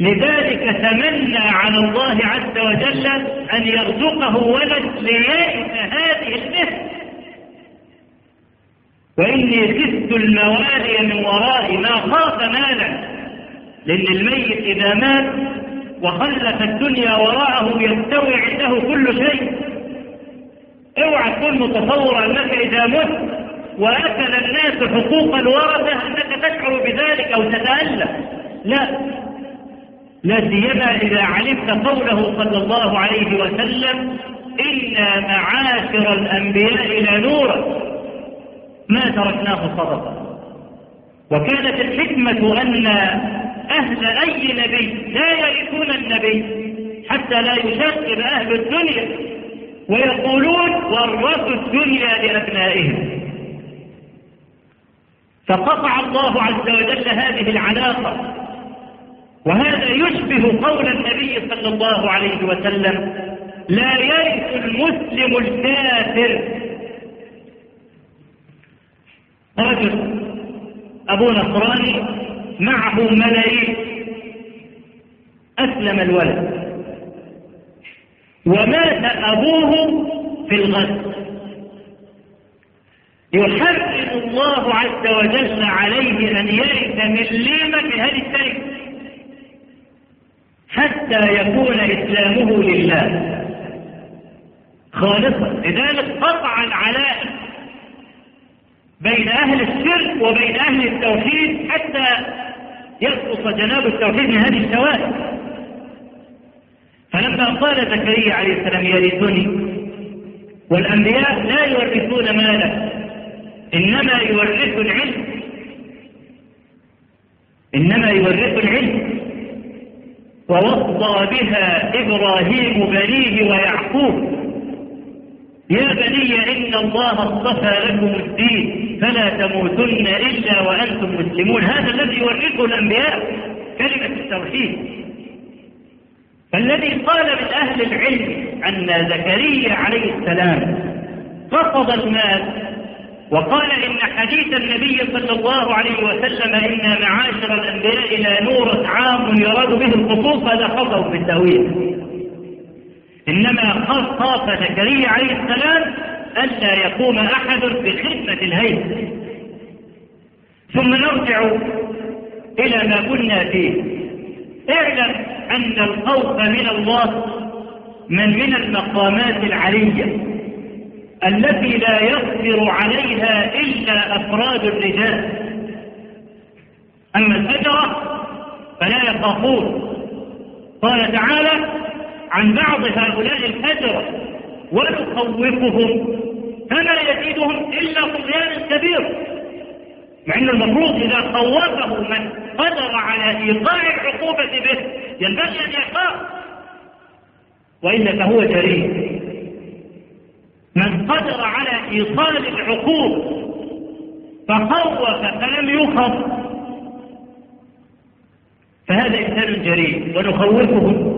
لذلك تمنى على الله عز وجل أن يرزقه ولد ليئس هذه المهنة وإني خفت الموالي من ورائي ما خاف مالا لأن الميت إذا مات وخلف الدنيا وراءه يستوي عنده كل شيء. اوعى تكون متصور أنك إذا مت وأكل الناس حقوق الورثة أنك تشعر بذلك أو تتألم. لا لا سيما إذا علمت قوله صلى الله عليه وسلم إنا معاشر الأنبياء لنورا. ما تركناه صدقة. وكانت الحكمة أن أهل أي نبي لا يرثون النبي حتى لا يشغب أهل الدنيا ويقولون ورثوا الدنيا لأبنائهم. فقطع الله عز وجل هذه العلاقة. وهذا يشبه قول النبي صلى الله عليه وسلم لا يرث المسلم الكافر رجل أبو نصراني معه ملايين. أسلم الولد. ومات أبوه في الغد. يحرم الله عز وجل عليه أن يرث من ليمة هذه التركة حتى يكون إسلامه لله. خالصا. لذلك قطع العلائق بين أهل الشرك وبين أهل التوحيد حتى يسقط جناب التوحيد من هذه الشوائب. فلما قال زكريا عليه السلام يرثني والأنبياء لا يورثون مالا إنما يورث العلم. إنما يورث العلم. ووصى بها إبراهيم بنيه ويعقوب. يا بني إن الله اصطفى لكم الدين. فلا تموتن إلا وأنتم مسلمون. هذا الذي يورثه الأنبياء كلمة التوحيد. فالذي قال من أهل العلم أن زكريا عليه السلام قصد المال وقال إن حديث النبي صلى الله عليه وسلم إن معاشر الأنبياء لا نورة عام يراد به الخصوص هذا خطأ في التأويل. إنما خاف زكريا عليه السلام ألا يقوم أحد بخدمة الهيئة. ثم نرجع إلى ما كنا فيه. اعلم أن الخوف من الله من من المقامات العلية التي لا يقدر عليها إلا أفراد الرجال. أما الفجرة فلا يخافون. قال تعالى عن بعض هؤلاء الفجرة ونخوفهم فما يزيدهم إلا طغيانا كبيرا مع أن المفروض إذا خوفه من قدر على إيقاع العقوبة به ينبغي أن يخاف. وإلا فهو جريء. من قدر على إيصال العقوبة فخوف فلم يخف. فهذا إنسان جريء ونخوفهم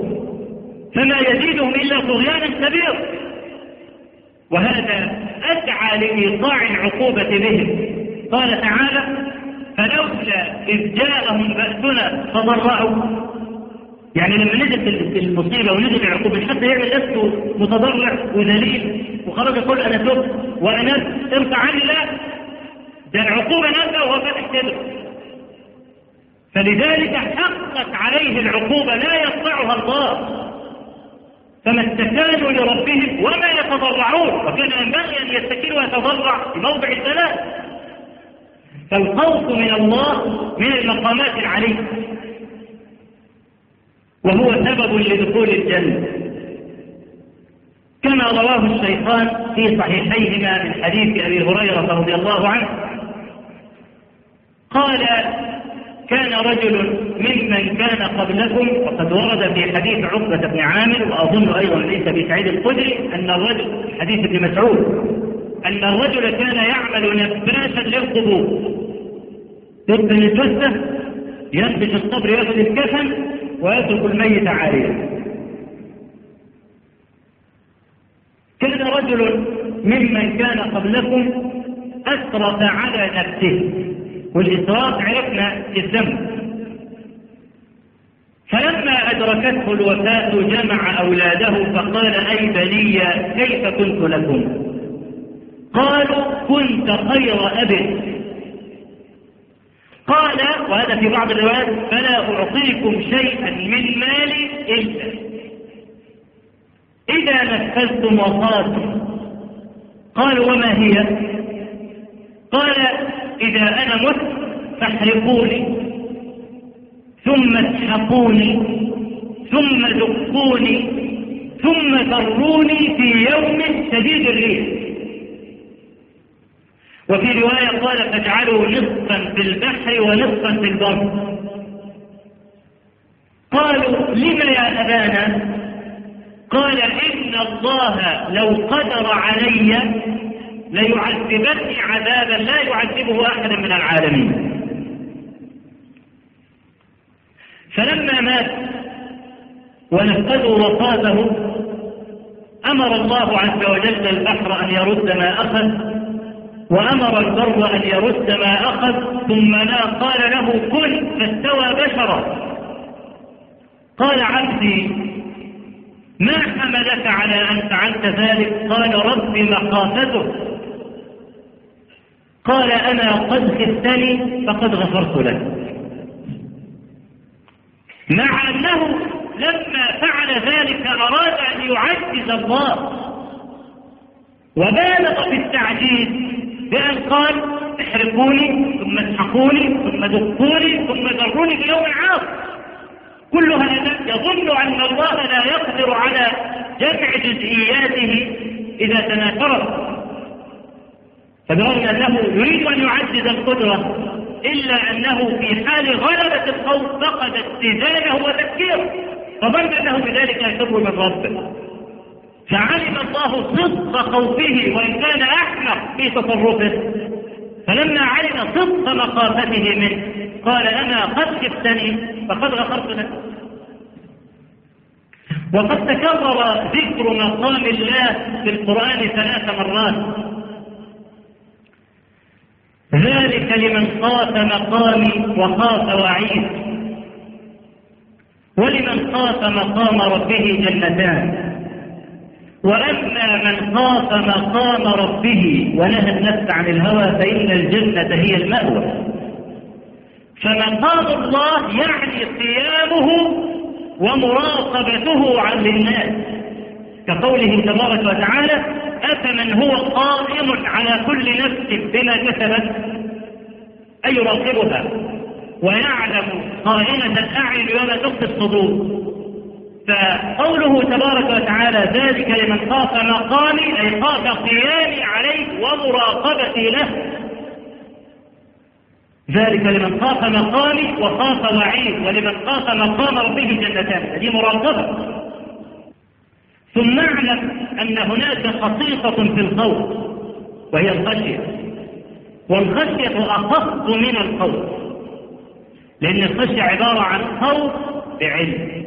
فما يزيدهم إلا طغيانا كبيرا وهذا أدعى لإيقاع العقوبة بهم. قال تعالى فلولا إذ جاءهم بأسنا تضرعوا يعني لما نزل المصيبة ونزل العقوبة حتى يعمل نفسه متضرع وذليل. وخرج يقول أنا تبت وأنا ارفع عني لا. ده العقوبة نازلة وهو فاتح كده فلذلك حقت عليه العقوبة لا يقطعها الله. فما استكانوا لربهم وما يتضرعون. وكان ينبغي أن يستكين ويتضرع في موضع الثلاث فالخوف من الله من المقامات العلية وهو سبب لدخول الجنة. كما رواه الشيخان في صحيحيهما من حديث أبي هريرة رضي الله عنه. قال كان رجل ممن كان قبلكم وقد ورد في حديث عقبة بن عامر وأظن أيضا ليس في سعيد الخدري أن الرجل حديث ابن مسعود أن الرجل كان يعمل نباشا للقبور. يدفن الجثة ينبش الصبر ياخذ الكفن ويترك الميت عاريا. كان رجل ممن كان قبلكم أسرف على نفسه. والإسراف عرفنا الذنب فلما أدركته الوفاة جمع أولاده فقال أي بني كيف كنت لكم؟ قالوا كنت خير أب. قال وهذا في بعض الروايات فلا أعطيكم شيئا من مالي إلا. إذا نفذتم وصاتم قالوا وما هي؟ قال إذا أنا مت فاحرقوني ثم اسحقوني ثم دقوني ثم ذروني في يوم شديد الريح. وفي رواية قال فاجعلوا نصفا في البحر ونصفا في البر. قالوا لم يا أبانا؟ قال إن الله لو قدر علي ليعذبني عذابا لا يعذبه أحدا من العالمين. فلما مات ونفذوا وفاته أمر الله عز وجل البحر أن يرد ما أخذ وأمر البر أن يرد ما أخذ ثم لا قال له كن فاستوى بشرا. قال عبدي ما حملك على أن فعلت ذلك؟ قال رب مخافته. قال أنا قد خفتني فقد غفرت لك مع أنه لما فعل ذلك أراد أن يعزز الله وبالغ في التعجيز بأن قال احرقوني ثم اسحقوني ثم دقوني ثم ذروني في يوم عاص كل هذا يظن أن الله لا يقدر على جمع جزئياته إذا تناثرت فبرغم أنه يريد أن يعزز القدرة إلا أنه في حال غلبة الخوف فقد اتزانه وتفكيره. فظن أنه بذلك يفر من ربه. فعلم الله صدق خوفه وإن كان أحمق في تصرفه. فلما علم صدق مخافته منه قال أنا قد خفتني فقد غفرت لك وقد تكرر ذكر مقام الله في القرآن ثلاث مرات. ذلك لمن خاف مقامي وخاف وعيد. ولمن خاف مقام ربه جنتان وأما من خاف مقام ربه ونهى النفس عن الهوى فإن الجنة هي المأوى. فمقام الله يعني قيامه ومراقبته عن الناس. كقوله تبارك وتعالى أفمن هو قائم على كل نفس بما كسبت أي يراقبها ويعلم قائمة الأعين وما تخفي الصدور. فقوله تبارك وتعالى ذلك لمن خاف مقامي أي خاف قيامي عليه ومراقبتي له. ذلك لمن خاف مقامي وخاف وعيد ولمن خاف مقام ربه جنتان. هذه مراقبة ثم اعلم أن هناك خصيصة في الخوف وهي الخشية. والخشية أخص من الخوف لأن الخشية عبارة عن خوف بعلم.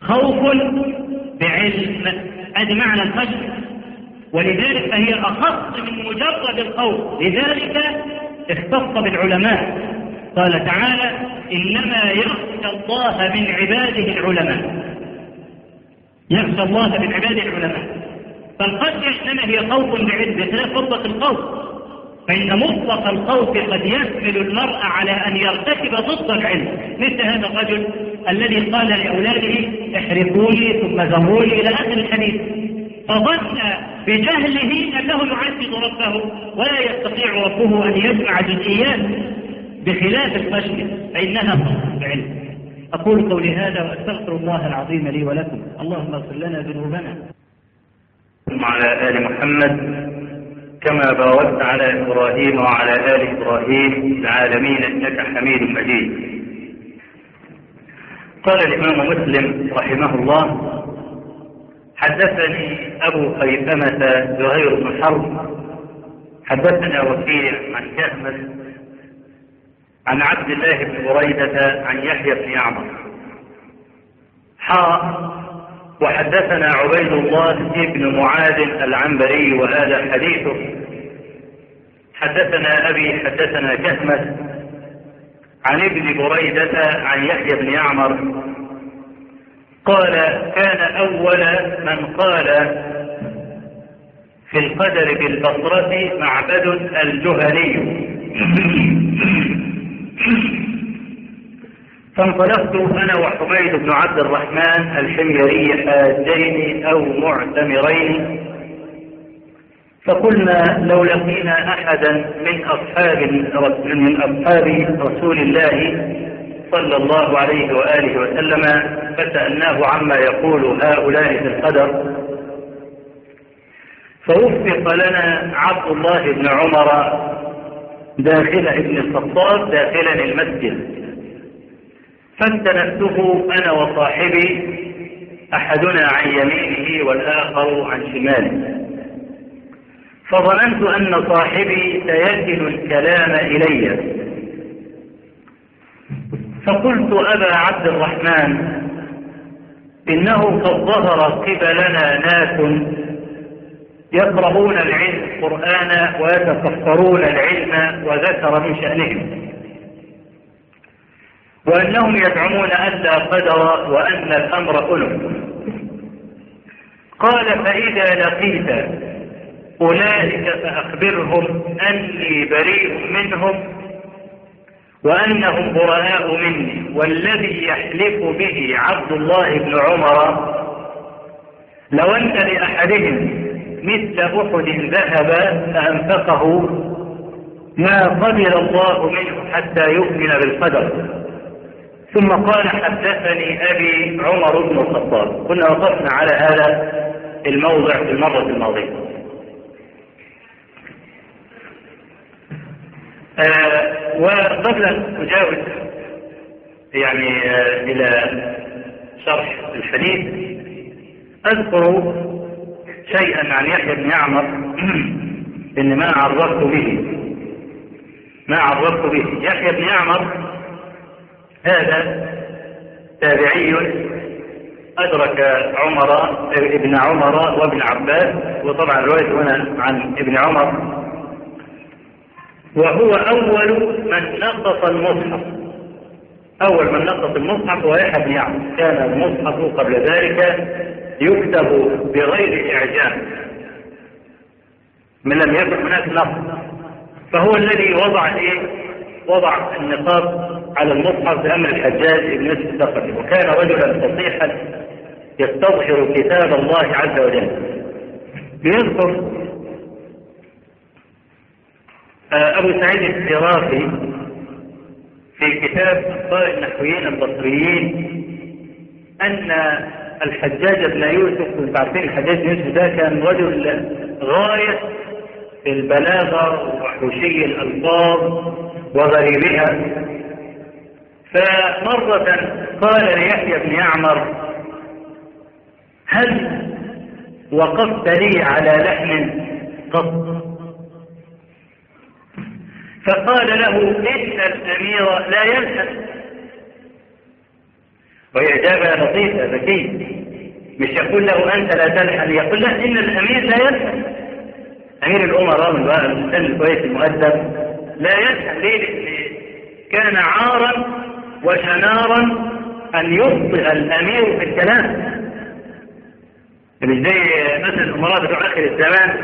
خوف بعلم. هذا معنى الخشية ولذلك فهي أخص من مجرد الخوف. لذلك اختص بالعلماء. قال تعالى إنما يخشى الله من عباده العلماء. يخشى الله من عباده العلماء. فالخشية إنما هي خوف بعلم بخلاف فرضة الخوف. فإن مطلق الخوف قد يحمل المرء على أن يرتكب ضد العلم. مثل هذا الرجل الذي قال لأولاده احرقوني ثم زموني إلى آخر الحديث. فظن بجهله أنه يعذب ربه ولا يستطيع ربه أن يجمع جزئيات بخلاف الخشية فإنها خاصة بعلم أقول قولي هذا وأستغفر الله العظيم لي ولكم. اللهم اغفر لنا ذنوبنا. وعلى آل محمد كما باركت على إبراهيم وعلى آل إبراهيم العالمين إنك حميد مجيد. قال الإمام مسلم رحمه الله حدثني أبو خيثمة زهير بن حرب حدثنا وكيع عن كهمس عن عبد الله بن بريدة عن يحيى بن يعمر. حاء وحدثنا عبيد الله بن معاذ العنبري وهذا حديثه. حدثنا أبي حدثنا كهمس عن ابن بريدة عن يحيى بن يعمر. قال كان أول من قال في القدر بالبصرة معبد الجهني. فانطلقت أنا وحميد بن عبد الرحمن الحميري حاجين أو معتمرين. فقلنا لو لقينا أحدا من أصحاب من أصحاب رسول الله صلى الله عليه وآله وسلم فسألناه عما يقول هؤلاء في القدر. فوفق لنا عبد الله بن عمر داخل ابن الخطاب داخلا المسجد. فاستندته أنا وصاحبي أحدنا عن يمينه والآخر عن شماله. فظننت أن صاحبي سيكل الكلام إلي. فقلت أبا عبد الرحمن إنه قد ظهر قبلنا ناس يقرؤون العلم القرآن ويتكفرون العلم وذكر من شأنهم. وأنهم يزعمون أن لا قدر وأن الأمر ألف قال فإذا لقيت أولئك فأخبرهم أني بريء منهم وأنهم براء مني. والذي يحلف به عبد الله بن عمر لو أن لأحدهم مثل أحد ذهب فأنفقه ما قبل الله منه حتى يؤمن بالقدر. ثم قال حدثني أبي عمر بن الخطاب. كنا وقفنا على هذا الموضع في المرة الماضية. آه وقبل أن أجاوز يعني آه إلى شرح الحديث أذكر شيئا عن يحيى بن يعمر (clears throat) إن ما عرفت به. ما عرفت به. يحيى بن يعمر هذا تابعي أدرك عمر ابن عمر وابن عباس وطبعا الرواية هنا عن ابن عمر. وهو أول من نقص المصحف. أول من نقص المصحف هو يحيى بن يعمر. كان المصحف قبل ذلك يكتب بغير إعجام من لم يكن هناك نقص فهو الذي وضع إيه؟ وضع النقاط على المصحف بأمر الحجاج بن يوسف الثقفي. وكان رجلا فصيحا يستظهر كتاب الله عز وجل. بيذكر أبو سعيد السرافي في كتاب أخبار النحويين البصريين أن الحجاج بن يوسف عارفين الحجاج بن يوسف ده كان رجل غاية البلاغة وحوشي الألفاظ وغريبها. فمرة قال ليحيى بن يعمر هل وقفت لي على لحم قط؟ فقال له إن الأمير لا يلحم وهي إجابة لطيفة ذكية. مش يقول له أنت لا تلحن يقول له إن الأمير لا يلحن أمير الأمراء من بقى الإنسان الكويس المؤدب لا يلحن ليه؟ كان عارا وشنارا أن يخطئ الأمير في الكلام. مش زي مثلا الأمراء بتوع آخر الزمان.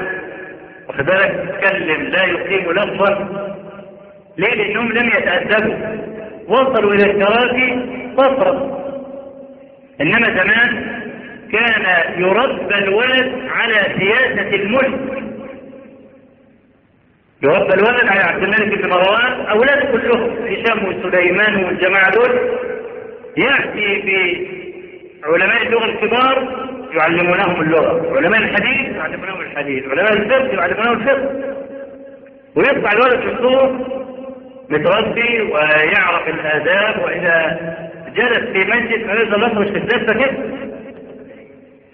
واخد بالك؟ تتكلم لا يقيم لفظا. ليه؟ لأنهم لم يتأدبوا. وصلوا إلى الكراسي صفرا إنما زمان كان يربى الولد على سياسة الملك. يربى الولد على عبد الملك بن مروان أولاده كلهم هشام وسليمان والجماعة دول. يأتي بعلماء اللغة الكبار يعلمونهم اللغة. علماء الحديث يعلمونهم الحديث. علماء الفقه يعلمونهم الفقه. ويطلع الولد في الصور متربي ويعرف الآداب وإذا جلس في مسجد فيظل يخرج في الدفة كده؟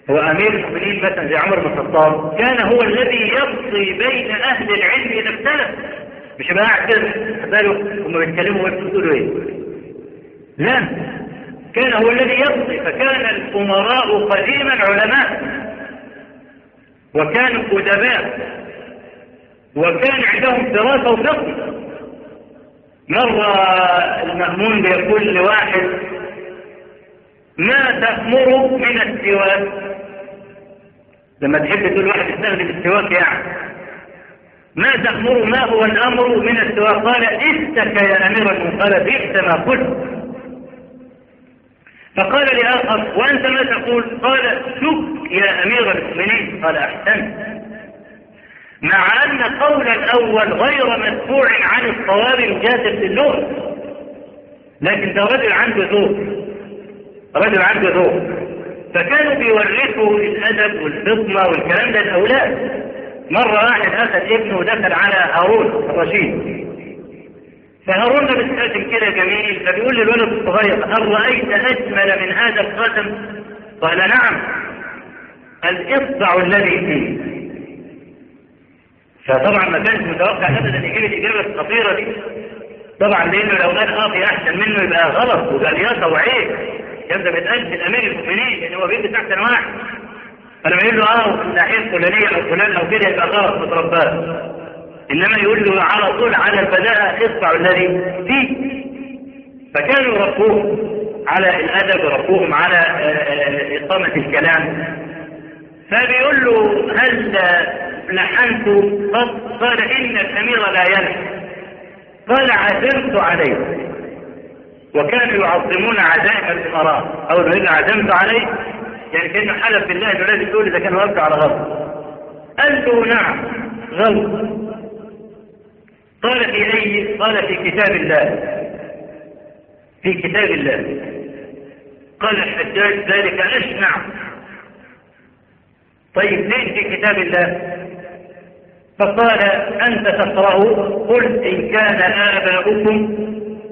هو أمير المؤمنين مثلا زي عمر بن الخطاب كان هو الذي يقضي بين أهل العلم إذا اختلف مش يبقى قاعد كده بالك هم بيتكلموا ويقولوا إيه؟ لا. كان هو الذي يقضي فكان الأمراء قديما علماء وكانوا أدباء وكان عندهم دراسة وفقه. مرة المأمون بيقول لواحد ما تأمر من السواك. لما تحب تقول واحد يستخدم السواك يعني ما تأمر ما هو الأمر من السواك؟ قال استك يا أمير قال بئس ما قلت. فقال لآخر وأنت ما تقول؟ قال سك يا أمير المؤمنين. قال أحسنت. مع أن قول الأول غير مدفوع عن الصواب الجاذب للغة لكن ده رجل عنده ذوق. رجل عنده ذوق. فكانوا بيورثوا الأدب والفطنة والكلام ده الأولاد مرة واحد أخذ ابنه ودخل على هارون الرشيد. فهارون ده بيتقدم كده جميل فبيقول للولد الصغير هل رأيت أجمل من هذا الخاتم؟ قال نعم. الإصبع الذي فيه. فطبعا ما كانش متوقع ابدا إن يجيب الاجابه الخطيره دي. طبعا لأنه لو قال في أحسن منه يبقى غلط رياضه وعيب كان ده بيتقال في امير المؤمنين لأن هو بيلبس احسن واحد. فلما يقول له آه الناحية الفلانية أو فلان أو كده يبقى غلط مترباه إنما يقول له على طول على البداءه اصبع الذي فيه. فكانوا يربوه على الأدب يربوهم على إقامة الكلام. فبيقول له هل لحنت؟ قد قال إن الأمير لا يلحن. قال عزمت عليه. وكانوا يعظمون عزائم الإمراء أول ما يقول عزمت عليه؟ يعني كأنه حلف بالله أنه لازم يقول إذا كان وقع على غلط. قال له نعم غلط. قال في أي قال في كتاب الله. في كتاب الله. قال الحجاج ذلك أشنع. طيب ليش في كتاب الله؟ فقال أنت تقرأ قل إن كان آباؤكم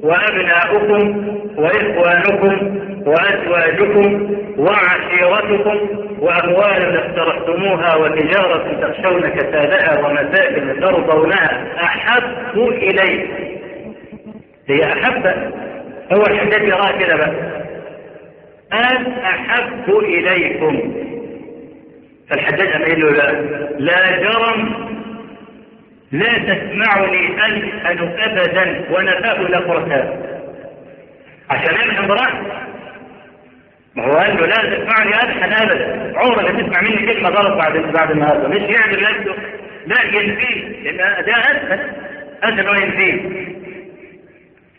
وأبناؤكم وإخوانكم وأزواجكم وعشيرتكم وأموال اقترفتموها وتجارة تخشون كسادها ومساكن ترضونها أحب إليكم هي أحب؟ هو الحديث يراه كده بقى قال أحب إليكم. فالحداد قال له لا. لا جرم لا تسمعني ألحن أبدا ونفاه لقرتها عشان يلحن براحته ما هو قال له لا تسمعني ألحن أبدا. عمرك تسمع مني كلمة غلط بعد بعد النهارده مش يعمل نفسه لا ينفيه لأن ده أسهل أسهل ينفيه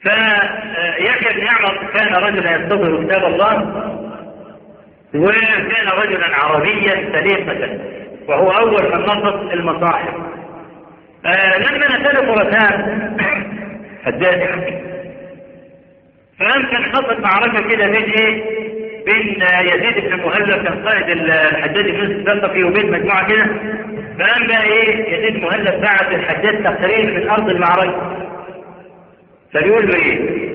فيحيى بن يعمر كان رجلا يستظهر كتاب الله. وكان رجلا عربيا سليقة وهو أول من نصب المصاحف. آه لما نزل خراسان حداد فأمكن حصلت معركة كده بين إيه؟ بين يزيد بن مهلب كان قائد الحداد بن الثقفي وبين مجموعة كده. فقام بقى إيه؟ يزيد مهلب بعت الحجاج تقرير من ارض المعركة. فبيقول له إيه؟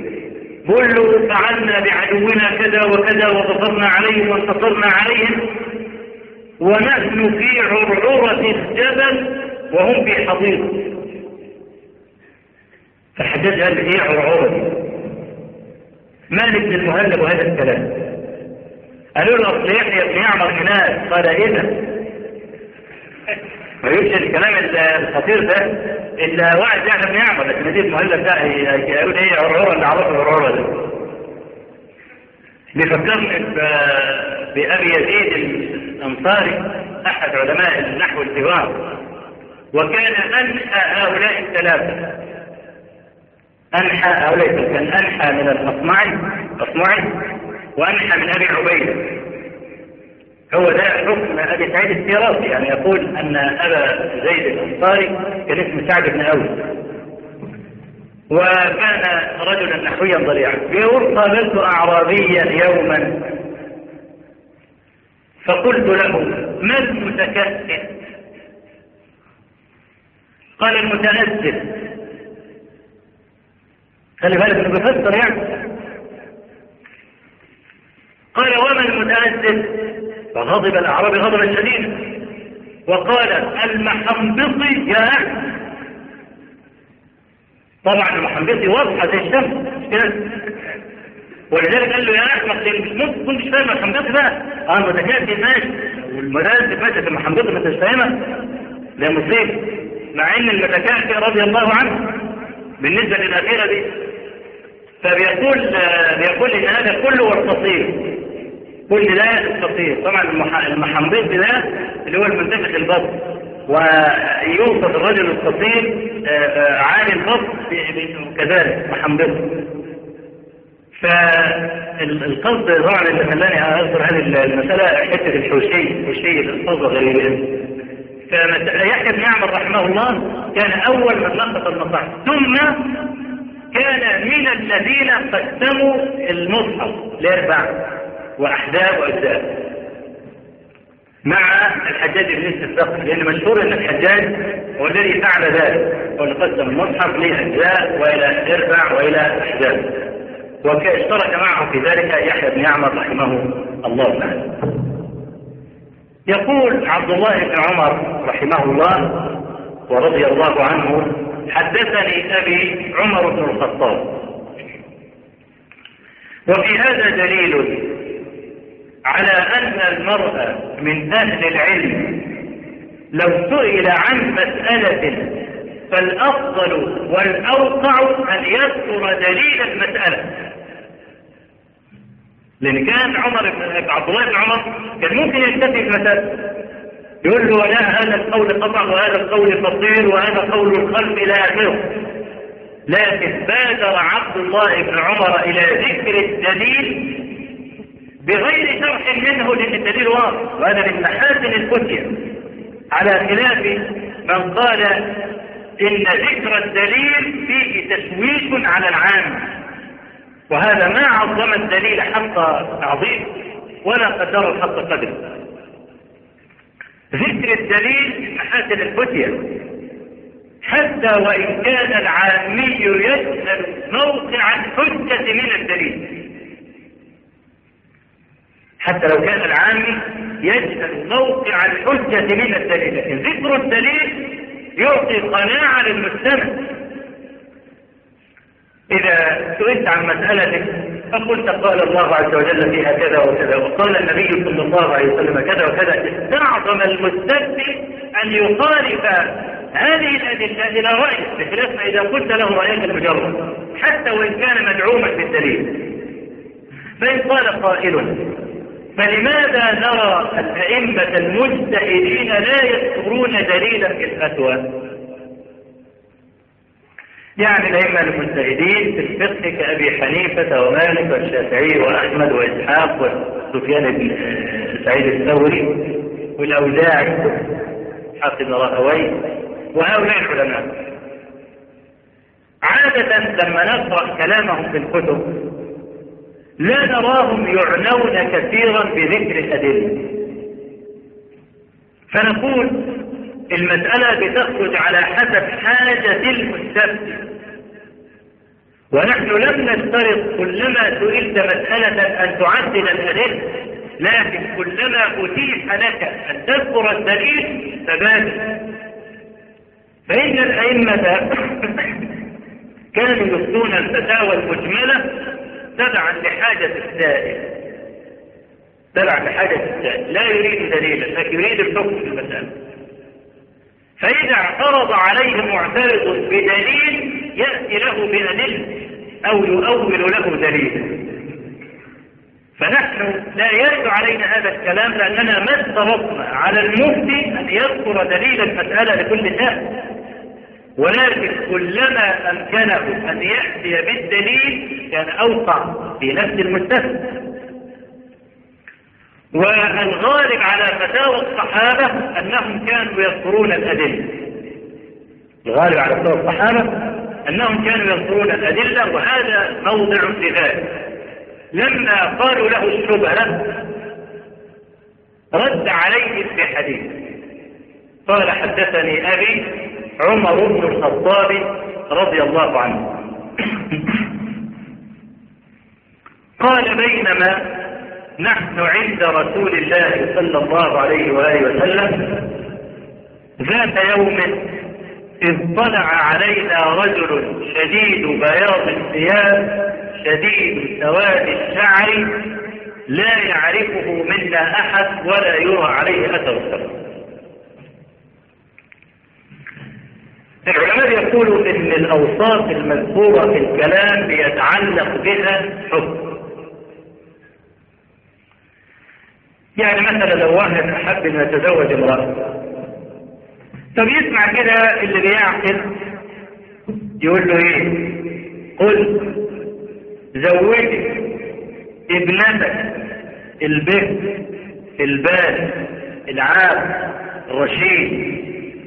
بيقول له فعلنا بعدونا كذا وكذا وظفرنا عليهم وانتصرنا عليهم ونحن في عرعرة الجبل وهم في حضيض. فالحجاج قال إيه عرعرة. مالك بن المهلب وهذا الكلام. قالوا له أصل يحيى بن يعمر هناك. قال إيه ده ما يقولش الكلام الخطير ده إلا واحد يحيى بن يعمر لكن دي المهلب ده يقول إيه عرعرة اللي عرفه عرعرة ده بيفكرني بأبي يزيد الأنصاري أحد علماء النحو الكبار وكان أنحى هؤلاء الثلاثة. أنحى هؤلاء كان أنحى من الأصمعي أصمعي وأنحى من أبي عبيدة هو ده حكم أبي سعيد السيراسي يعني يقول أن أبا زيد الأنصاري كان اسمه سعد بن أوس. وكان رجلا نحويا ضليعا. يقول قابلت أعرابيا يوما. فقلت له ما المتكسر قال المتنزل. خلي بالك إنه بيفسر يعني. قال وما المتنزل؟ فغضب الاعرابي غضبا شديدا وقال المحنبطي يا أخي. طبعا المحنبطي واضحه زي الشمس ولذلك قال له يا احمد مش ممكن كنت فاهم المحنبطي بقى آه متكاسل ماشي والمتنزل ماشي المحنبطي ما انتش فاهمها ده مصيبة. مع إن المتكافئ رضي الله عنه بالنسبة للأخيرة دي. فبيقول بيقول إن هذا كله والقصير كل ده القصير طبعا المحنبيط ده اللي هو المنتفخ البطن. ويوصف الرجل القصير عالي البطن كذلك محنبيط فالقصد طبعا اللي خلاني أذكر هذه المسألة حتة الحوشي الحوشي الألفاظ غريبة فيحيى بن يعمر رحمه الله كان أول من نقص المصاحف. ثم كان من الذين قسموا المصحف لأربع وأحزاب وأجزاء. مع الحجاج بن الثقفي لأن مشهور أن الحجاج هو الذي فعل ذلك هو اللي قسم المصحف لأجزاء وإلى أربع وإلى أحزاب واشترك معه في ذلك يحيى بن يعمر رحمه الله تعالى. يقول عبد الله بن عمر رحمه الله ورضي الله عنه حدثني أبي عمر بن الخطاب. وفي هذا دليل على أن المرء من أهل العلم لو سئل عن مسألة فالأفضل والأوقع أن يذكر دليل المسألة. لأن كان عمر بن عبد الله بن عمر كان ممكن يكتفي في مسألة يقول له لا هذا القول قطع وهذا القول فصيل وهذا قول الخلف لا يعمله لكن بادر عبد الله بن عمر إلى ذكر الدليل بغير شرح منه لأن الدليل واضح وهذا من محاسن الفتية. على خلاف من قال إن ذكر الدليل فيه تشويش على العام. وهذا ما عظم الدليل حق تعظيم ولا قدر الحق قدر ذكر الدليل محاسن الفتية. حتى وإن كان العامي يسأل موقع الحجة من الدليل. حتى لو كان العامي يسأل موقع الحجة من الدليل لكن ذكر الدليل يعطي قناعة للمستمع. إذا سئلت عن مسألة فقلت قال الله عز وجل فيها كذا وكذا وقال النبي صلى الله عليه وسلم كذا وكذا استعظم المستفتي أن يخالف هذه الأدلة إلى رأيه بخلاف ما إذا قلت له رأيك المجرد حتى وإن كان مدعوما بالدليل. فإن قال قائل فلماذا نرى الأئمة المجتهدين لا يذكرون دليلا في الفتوى؟ يعني الأئمة المجتهدين في الفقه كأبي حنيفة ومالك والشافعي وأحمد وإسحاق وسفيان بن سعيد الثوري والأوزاعي حافظ راهوي وهؤلاء العلماء. عادة لما نقرأ كلامهم في الكتب لا نراهم يعنون كثيرا بذكر الأدلة. فنقول المسألة بتخرج على حسب حاجة المستفتي. ونحن لم نشترط كلما سئلت مسألة أن تعدل الأدلة لكن كلما أتيح لك أن تذكر الدليل فبادر. فإن الأئمة (coughs) كانوا يفتون الفتاوى المجملة تبعا لحاجة السائل. تبعا لحاجة السائل. لا يريد دليلا لكن يريد الحكم في المسألة. فإذا اعترض عليه معترض بدليل يأتي له بأدلة أو يؤول له دليلا فنحن لا يرد علينا هذا الكلام لأننا ما اشترطنا على المفتي أن يذكر دليل المسألة لكل سائل ولكن كلما أمكنه أن يأتي بالدليل كان أوقع في نفس المستثنى. والغالب على فتاوى الصحابة أنهم كانوا يذكرون الأدلة. الغالب على فتاوى الصحابة أنهم كانوا يذكرون الأدلة وهذا موضع لذلك لما قالوا له الشبهة رد عليهم بحديث قال حدثني أبي عمر بن الخطاب رضي الله عنه. قال بينما نحن عند رسول الله صلى الله عليه وآله وسلم ذات يوم إذ طلع علينا رجل شديد بياض الثياب شديد سواد الشعر لا يعرفه منا أحد ولا يرى عليه أثر. السفر العلماء يقولوا إن الاوصاف المذكورة في الكلام بيتعلق بها حكم. يعني مثلا لو واحد أحب أن يتزوج امرأة. طب يسمع كده اللي بيعقل يقول له إيه؟ قل زوجي ابنتك البكر البال العاب الرشيد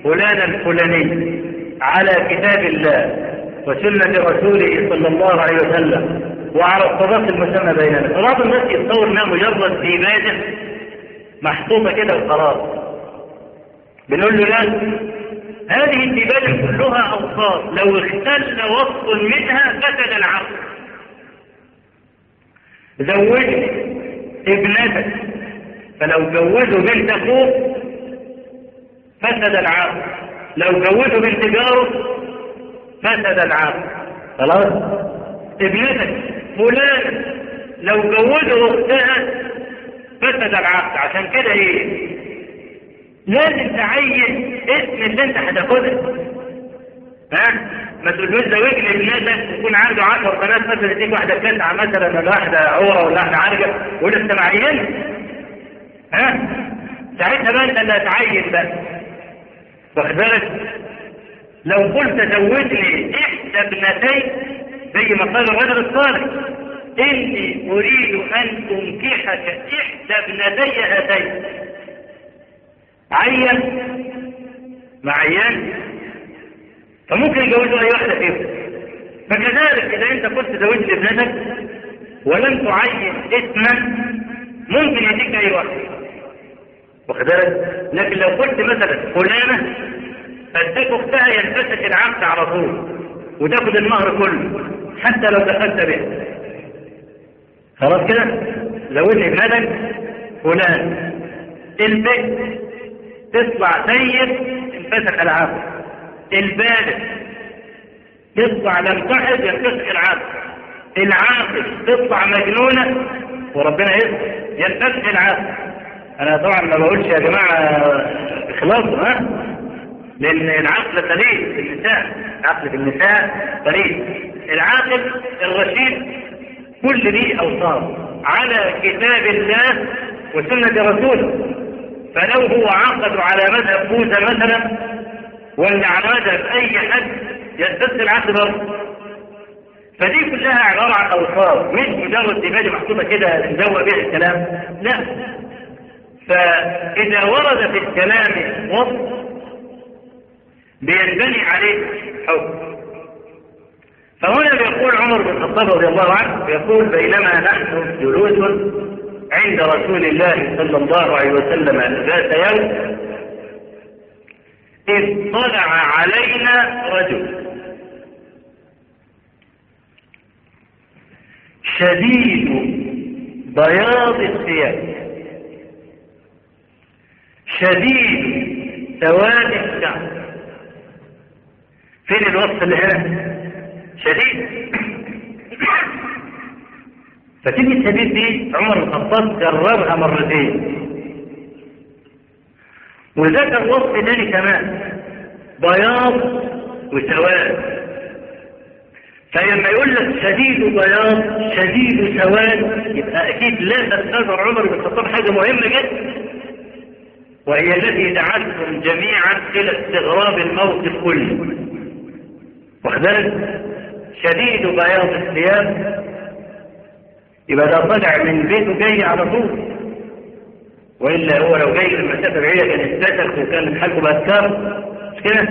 فلان الفلاني. على كتاب الله وسنة رسوله صلى الله عليه وسلم وعلى الصداق المسمى بيننا. بعض الناس يتصور انها مجرد ديباجة محطوطة كده وخلاص. بنقول له لا هذه الديباجة كلها أوصاف. لو اختل وصف منها فسد العقل زوجت ابنتك فلو جوزوا بنت أخوك فسد العقل لو جوزوا بنت جاره فسد العقل. خلاص؟ ابنتك فلان لو جوزوا اختها فسد العقد عشان كده إيه؟ لازم تعين اسم اللي انت هتاخدها. ها؟ ما تقولوش زوجني ابنتك يكون عنده 10 بنات مثلا تديك واحدة كسعه مثلا ولا واحدة عورة ولا واحدة عرجة ولسه معين ها؟ ساعتها بقى انت اللي هتعين بقى بالك؟ لو قلت زوجني إحدى ابنتي زي ما قال الرجل الصالح إني أريد أن أنكحك إحدى ابنتي هاتين. عين معين. فممكن يجوزوا أي واحدة فيهم. فكذلك إذا أنت قلت زوجني ابنتك ولم تعين اسما ممكن يديك أي واحدة. بالك لكن لو قلت مثلا فلانة فاديك أختها ينفسخ العقد على طول وتاخد المهر كله حتى لو دخلت به خلاص كده؟ زوجني ابنتك فلان البيت تطلع سيد انفسخ العقد البالغ تطلع لم تحد ينفسخ العقد العاقل تطلع مجنونة وربنا يسر ينفسخ العقد أنا طبعا ما بقولش يا جماعة إخلاص ها؟ لأن العقل قليل في النساء عقل في النساء قليل. العاقل الرشيد كل دي أوصاف على كتاب الله وسنة رسوله. فلو هو عقد على مذهب موسى مثلا ولا على مذهب أي حد يستثني العقد برضه. فدي كلها عبارة عن أوصاف. مش مجرد دماغ محطوطة كده نزوق بيها الكلام؟ لا. فإذا ورد في الكلام وصف بينبني عليه حكم فهنا بيقول عمر بن الخطاب رضي الله عنه بيقول بينما نحن جلوس عند رسول الله صلى الله عليه وسلم ذات يوم إذ طلع علينا رجل شديد بياض الثياب. شديد سواد الشعر فين الوصف اللي هنا شديد. (coughs) فكلمة شديد دي عمر الخطاب كررها مرتين. وذكر وصف ثاني كمان. بياض وسواد. فلما يقول لك شديد بياض شديد سواد يبقى أكيد لا تستشعر عمر بن الخطاب حاجة مهمة جدا. وهي التي دعتهم جميعا إلى استغراب الموقف كله. واخذلك شديد بياض الثياب. يبقى ده طلع من بيته جاي على طول. وإلا هو لو جاي المسافة بعيده كان اتسخ وكان حالته بقت كام مش كده؟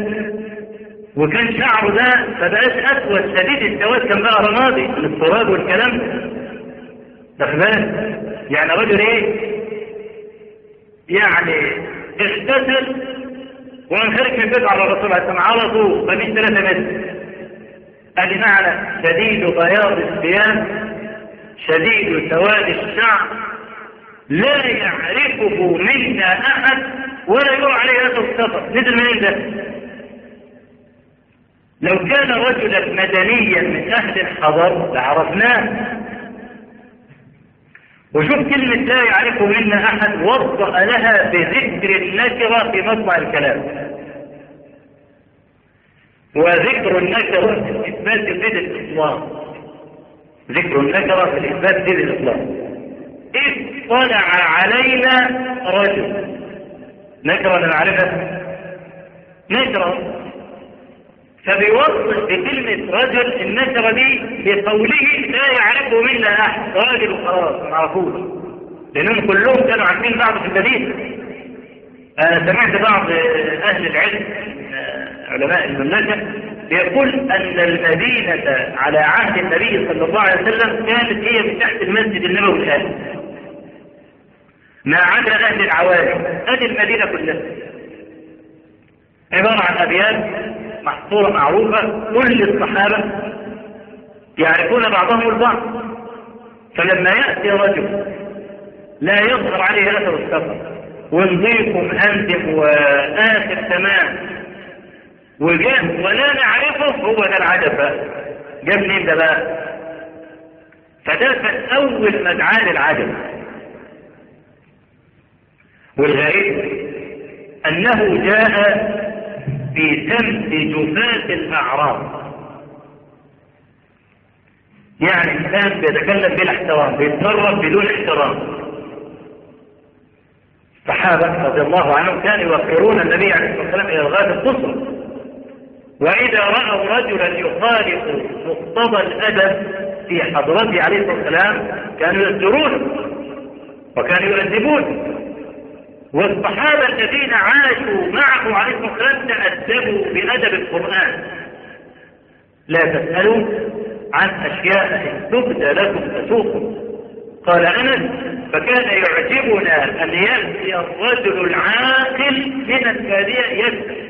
وكان شعره ده فبقاش أسود شديد السواد كان بقى رمادي من التراب والكلام ده. بالك يعني رجل إيه؟ يعني اغتسل ومن خارج من بيته على الرسول عليه السلام على طول فمش ثلاثة متر ادي معنى شديد بياض الثياب شديد سواد الشعر لا يعرفه منا أحد ولا يرى عليه اثر السفر. نزل منين ده لو كان رجلا مدنيا من أهل الحضر لعرفناه. وشوف كلمة لا يعرفه منا أحد وضأ لها بذكر النكرة في مطلع الكلام. وذكر النكرة في إثبات زيد الإطلاق. ذكر النكرة في إثبات زيد الإطلاق. إذ طلع علينا رجل. نكرة نعرفها نكرة فبيوصف بكلمة رجل النكرة دي بقوله لا يعرفه منا أحد. راجل وخلاص ما نعرفوش لأنهم كلهم كانوا عارفين بعض في المدينة أنا سمعت بعض أهل العلم علماء المملكة بيقول أن المدينة على عهد النبي صلى الله عليه وسلم كانت هي من تحت المسجد النبوي الآن. ما عدا أهل العوالم. هذه المدينة كلها. عبارة عن أبيات محصورة معروفة كل الصحابة. يعرفون بعضهم البعض. فلما يأتي رجل لا يظهر عليه أثر السفر. ونضيف مهندم وآخر تمام. وجاء ولا نعرفه هو ده العجب بقى منين ده بقى؟ فده كان أول مدعاة للعجب والغريب أنه جاء في سمت جفاة الأعراب يعني إنسان بيتكلم بلا احترام بيتصرف بدون احترام. الصحابة رضي الله عنهم كانوا يوقرون النبي عليه الصلاة والسلام إلى الغاية القصوى وإذا رأوا رجلا يخالف مقتضى الأدب في حضرته عليه الصلاة والسلام كانوا يزجرونه وكانوا يؤدبونه والصحابة الذين عاشوا معه عليه الصلاة والسلام تأدبوا بأدب القرآن. لا تسألوا عن أشياء تبدى لكم تسوقكم. قال أنس فكان يعجبنا أن يأتي الرجل العاقل من البادية يسأل.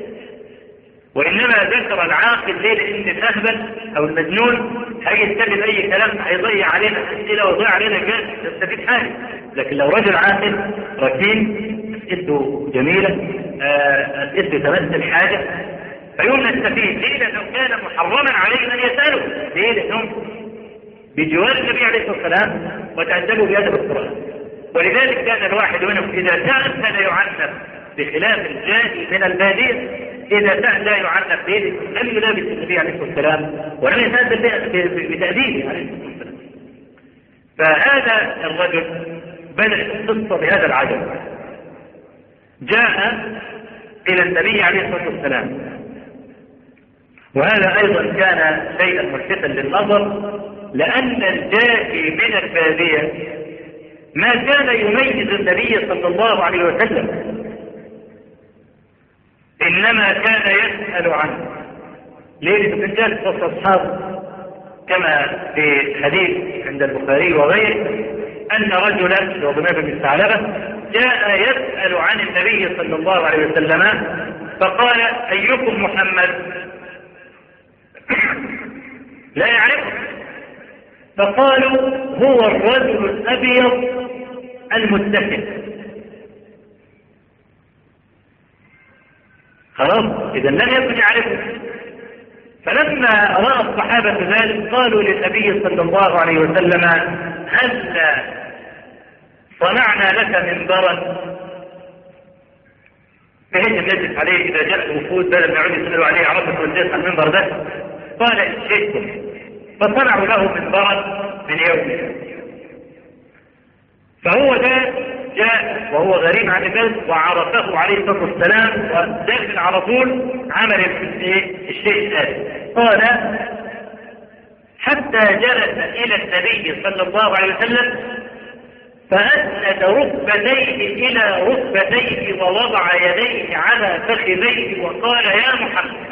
وإنما ذكر العاقل ليه لأن الأهبل أو المجنون هيستفيد أي كلام هيضيع علينا أسئلة ويضيع علينا جهاز تستفيد حاجة. لكن لو رجل عاقل ركين أسئلته جميلة أسئلته تمثل حاجة فيوم نستفيد. ليه؟ لأنه كان محرما عليه أن يسأله ليه؟ لأنهم بجوار النبي عليه الصلاة والسلام وتأدبوا بأدب القرآن. ولذلك كان الواحد منهم إذا سأل كان يعنف بخلاف الجاهل من البادية إذا سأل لا يعنف به لم يلابس النبي عليه الصلاة والسلام ولم يتأدب بتأديبه عليه الصلاة والسلام فهذا الرجل بدأت القصة بهذا العجب. جاء إلى النبي عليه الصلاة والسلام. وهذا أيضا كان شيئا ملفتا للنظر لأن الجائي من البادية ما كان يميز النبي صلى الله عليه وسلم. إنما كان يسأل عنه. ليه كان جالس وسط أصحابه كما في حديث عند البخاري وغيره. أن رجلا وضمام بن ثعلبة جاء يسأل عن النبي صلى الله عليه وسلم فقال أيكم محمد؟ (coughs) لا يعرفه فقالوا هو الرجل الأبيض المتكئ خلاص إذا لم يكن يعرفه. فلما رأى الصحابة ذلك قالوا للنبي صلى الله عليه وسلم هل صنعنا لك منبرا. بحيث نجلس عليه إذا جاء الوفود بدل ما يعود يسألوا عليه عرفت والجلس على المنبر ده؟ قال شئتم فصنعوا له منبرا من يومه فهو ده جاء وهو غريب عن الناس وعرفه عليه الصلاة والسلام وداخل على طول عمل الشيء الآتي قال حتى جلس إلى النبي صلى الله عليه وسلم فأسند ركبتيه إلى ركبتيه ووضع يديه على فخذيه وقال يا محمد.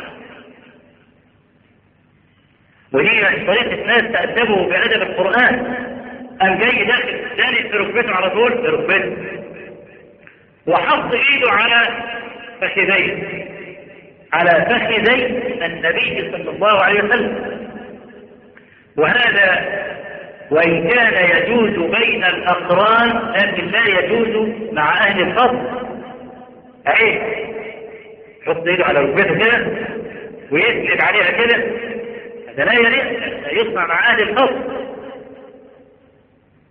وهي طريقة الناس تأدبوا بأدب القرآن. قام جاي داخل ثاني في ركبته على طول في ركبته. وحط إيده على فخذيه على فخذي النبي صلى الله عليه وسلم. وهذا وإن كان يجوز بين الأقران لكن لا يجوز مع أهل الفضل. أي؟ حط إيده على ركبته كده ويسند عليها كده. هذا لا يليق يصنع مع أهل الفضل.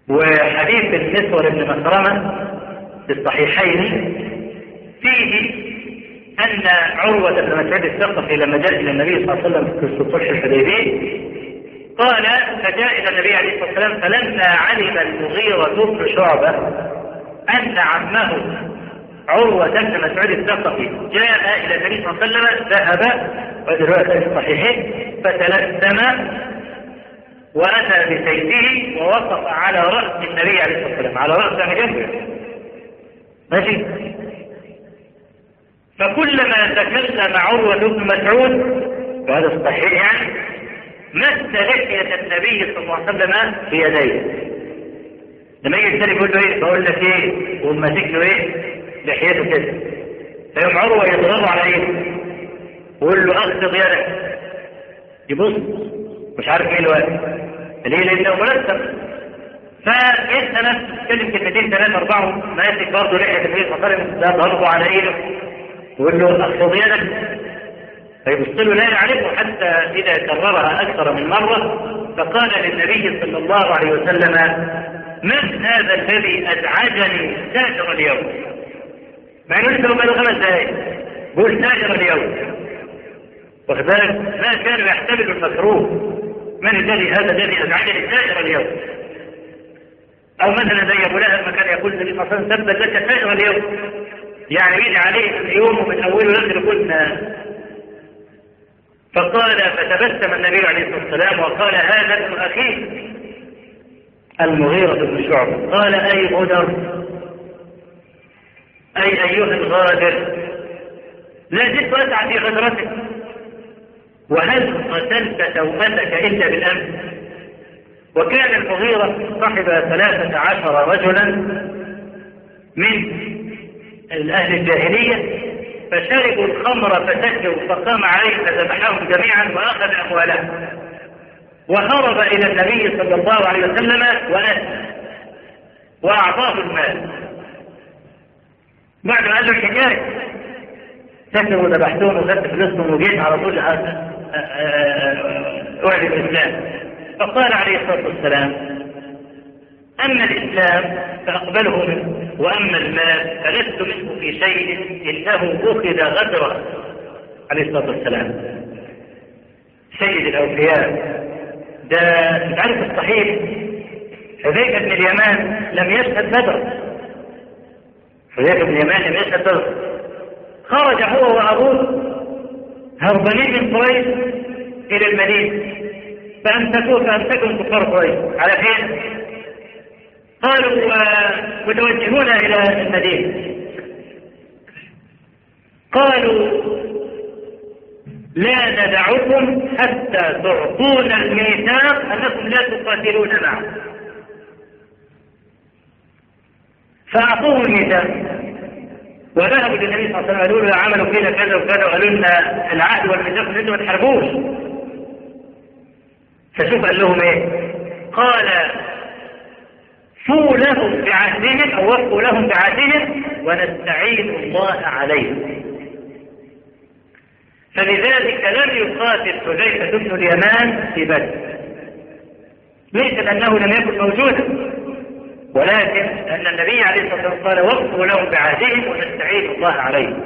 وحديث المسور بن مكرمة في الصحيحين فيه أن عروة بن مسعود الثقفي لما جاء إلى النبي صلى الله عليه وسلم في صلح الحديبية قال فجاء إلى النبي عليه الصلاة والسلام فلما علم المغيرة بن شعبة أن عمه عروة بن مسعود الثقفي جاء إلى النبي صلى الله عليه وسلم ذهب وهذه رواية الصحيحين فتلثم وأتى بسيفه ووقف على رأس النبي عليه الصلاة والسلام على رأس جنبه. ماشي؟ فكلما تكلم عروة بن مسعود وهذا الصحيح يعني مس لحية النبي صلى الله عليه وسلم بيديه لما يجي الثاني يقول له إيه؟ بقول لك إيه؟ وهم ماسك له إيه؟ لحيته كده. فيوم عروة يضربه على إيه؟ ويقول له اخفض يدك. يبص. مش عارف إيه الوقت. ليه لأنه مرتب فانت نفسك تتكلم كلمتين ثلاثة أربعة ماسك برضه لحية النبي صلى الله عليه وسلم. ده ضربه على إيده. ويقول له اخفض يدك. فيبطل لا يعرفه حتى إذا كررها أكثر من مرة فقال للنبي صلى الله عليه وسلم من هذا الذي أزعجني تاجر اليوم؟ ما يقولش لو بقاله خمس دقايق. بيقول تاجر اليوم. واخد بالك؟ ما كان يحتمل المكروه. من الذي هذا الذي أزعجني تاجر اليوم؟ أو مثلا زي أبو لهب ما كان يقول للإنسان ثبت لك تاجر اليوم. يعني يجي عليه اليوم من أوله لآخره يكون فقال فتبسم النبي عليه الصلاة والسلام وقال هذا ابن اخيه المغيرة بن شعبة. قال أي غدر؟ أي أيها الغادر؟ لا زلت أسعى في غدرتك. وهل قتلت توبتك إلا بالأمس؟ وكان المغيرة صاحب ثلاثة عشر رجلا من أهل الجاهلية فشربوا الخمر فسكروا فقام عليهم فذبحهم جميعا وأخذ أموالهم وهرب إلى النبي صلى الله عليه وسلم وأتى وأعطاه المال. بعد قال له الحكاية سكروا وذبحتهم وخدت فلوسهم وجيت على طول أعلن الإسلام. فقال عليه الصلاة والسلام أما الإسلام فأقبله منه وأما المال فلست منه في شيء إنه أخذ غدرا عليه الصلاة والسلام. سيد الأوفياء ده تعرف الصحيح؟ حذيفة بن اليمان لم يشهد بدر. حذيفة بن اليمان لم يشهد بدر. خرج هو وأبوه هربانين من قريش إلى المدينة فأمسكوه فأمسكوا كفار قريش. على فين؟ قالوا آه، متوجهون إلى المدينة. قالوا لا ندعكم حتى تعطونا الميثاق أنكم لا تقاتلون معه. فأعطوه الميثاق. وذهبوا للنبي صلى الله عليه وسلم قالوا له عملوا فينا كذا وكذا وقالوا لنا العهد والميثاق اللي أنتم ما تحاربوش. فشوف قال لهم إيه؟ قال فوا لهم بعهدهم أو وفوا لهم بعهدهم ونستعين الله عليهم. فلذلك لم يقاتل حذيفة بن اليمان في بدر. ليس لأنه لم يكن موجودا ولكن أن النبي عليه الصلاة والسلام قال وقفوا لهم بعهدهم ونستعين الله عليهم.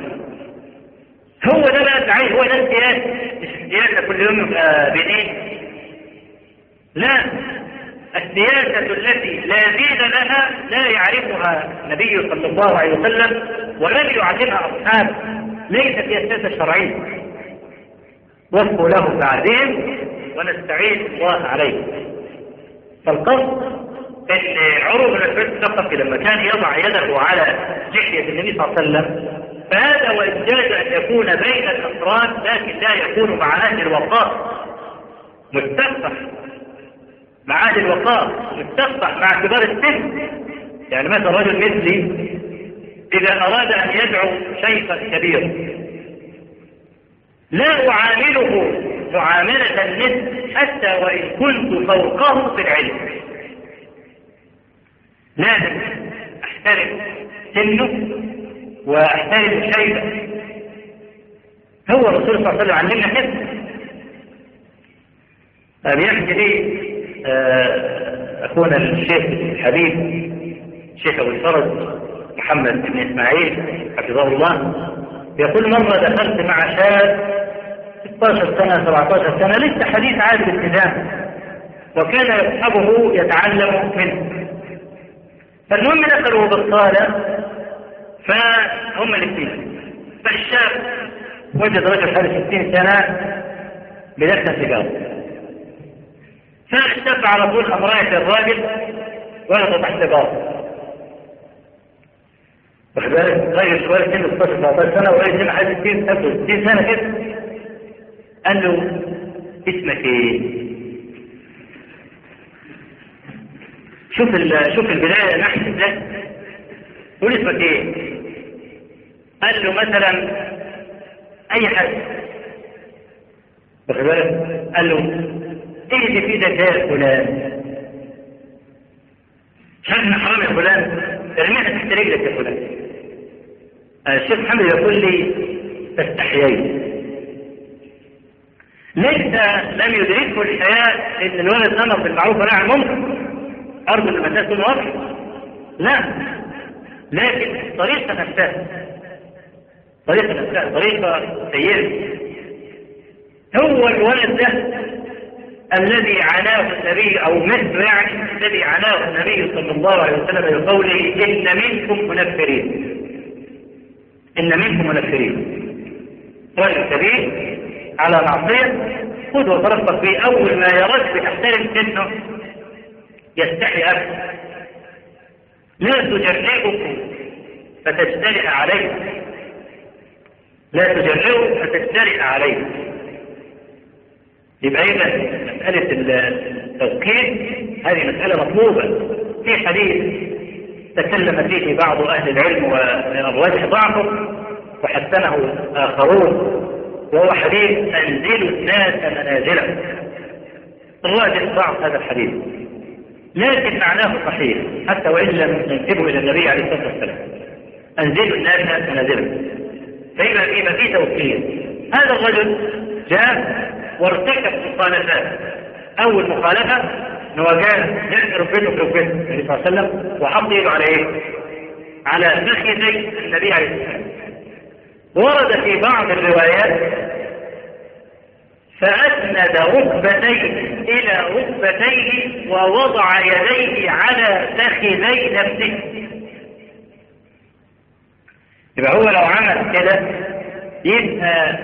هو ده بقى التعين هو ده السياسة مش السياسة كل يوم يبقى بدين لا. السياسة التي لا دين لها لا يعرفها النبي صلى الله عليه وسلم ولم يعلمها أصحابه ليست هي السياسة الشرعية. وفقوا له بعدين ونستعين الله عليه. فالقصد إن عروض بن الفرس الثقفي لما كان يضع يده على لحية النبي صلى الله عليه وسلم. فهذا وإن جاز أن يكون بين الأفراد لكن لا يكون مع أهل الوقار. مستفتح مع أهل الوقار مستفتح مع كبار السن. يعني مثلا رجل مثلي إذا أراد أن يدعو شيخا كبيرا لا أعامله معاملة النسب حتى وإن كنت فوقه في العلم. لازم أحترم سنه وأحترم شيبه. هو الرسول صلى الله عليه وسلم علمنا كده. بيحكي لي أخونا الشيخ الحبيب الشيخ أبو الفرج محمد بن إسماعيل حفظه الله يقول مرة دخلت مع شاب 16 سنة 17 سنة لسه حديث عهد الالتزام وكان يصحبه يتعلم منه. فالمهم دخلوا بالصالة فهم الاثنين. فالشاب وجد رجل حوالي 60 سنة بدخن سيجارة. فالشاب على طول أمرأة الراجل ولد تحت سيجارة واخد بالك راجل شوية سنة 16 17 سنة وراجل سنة حوالي 60 65 سنة كده قال له اسمك إيه؟ شوف شوف البداية ناحية إزاي قول اسمك إيه؟ قال له مثلا أي حاجة واخد بالك؟ قال له إيه في يا فلان؟ شايف حرام يا فلان؟ ارميها تحت رجلك يا فلان. الشيخ محمد يقول لي فاستحييت لسه لم يدركه الحياة إن الولد أمر بالمعروف ونهى عن المنكر. أرجو أن المسألة تكون واضحة لا. لكن الطريقة نفسها. طريقة نفسها طريقة سيئة. هو الولد ده الذي عناه النبي أو مثل يعني الذي عناه النبي صلى الله عليه وسلم بقوله إن منكم منفرين. إن منكم منفرين. رجل كبير على معصية. خذ وترفق فيه أول ما يراك بتحترم سنه يستحي أكثر لا تجرئه فتجترئ عليه لا تجرئه فتجترئ عليه يبقى إذا مسألة التوكيد هذه مسألة مطلوبة. في حديث تكلم فيه بعض أهل العلم ومن الراجح ضعفه وحسنه آخرون وهو حديث أنزلوا الناس منازلهم. الراجح ضعف هذا الحديث لكن معناه صحيح حتى وإن لم ننسبه إلى النبي عليه الصلاة والسلام. أنزلوا الناس منازلهم. فإذا في توكيل هذا الرجل جاء وارتكب مخالفات أول مخالفة أنه كان يأتي ركبته في ركبته النبي صلى الله عليه وسلم وحط يده على إيه؟ على فخذي النبي عليه والسلام. ورد في بعض الروايات فأسند ركبتيه إلى ركبتيه ووضع يديه على فخذي نفسه. يبقى هو لو عمل كده يبقى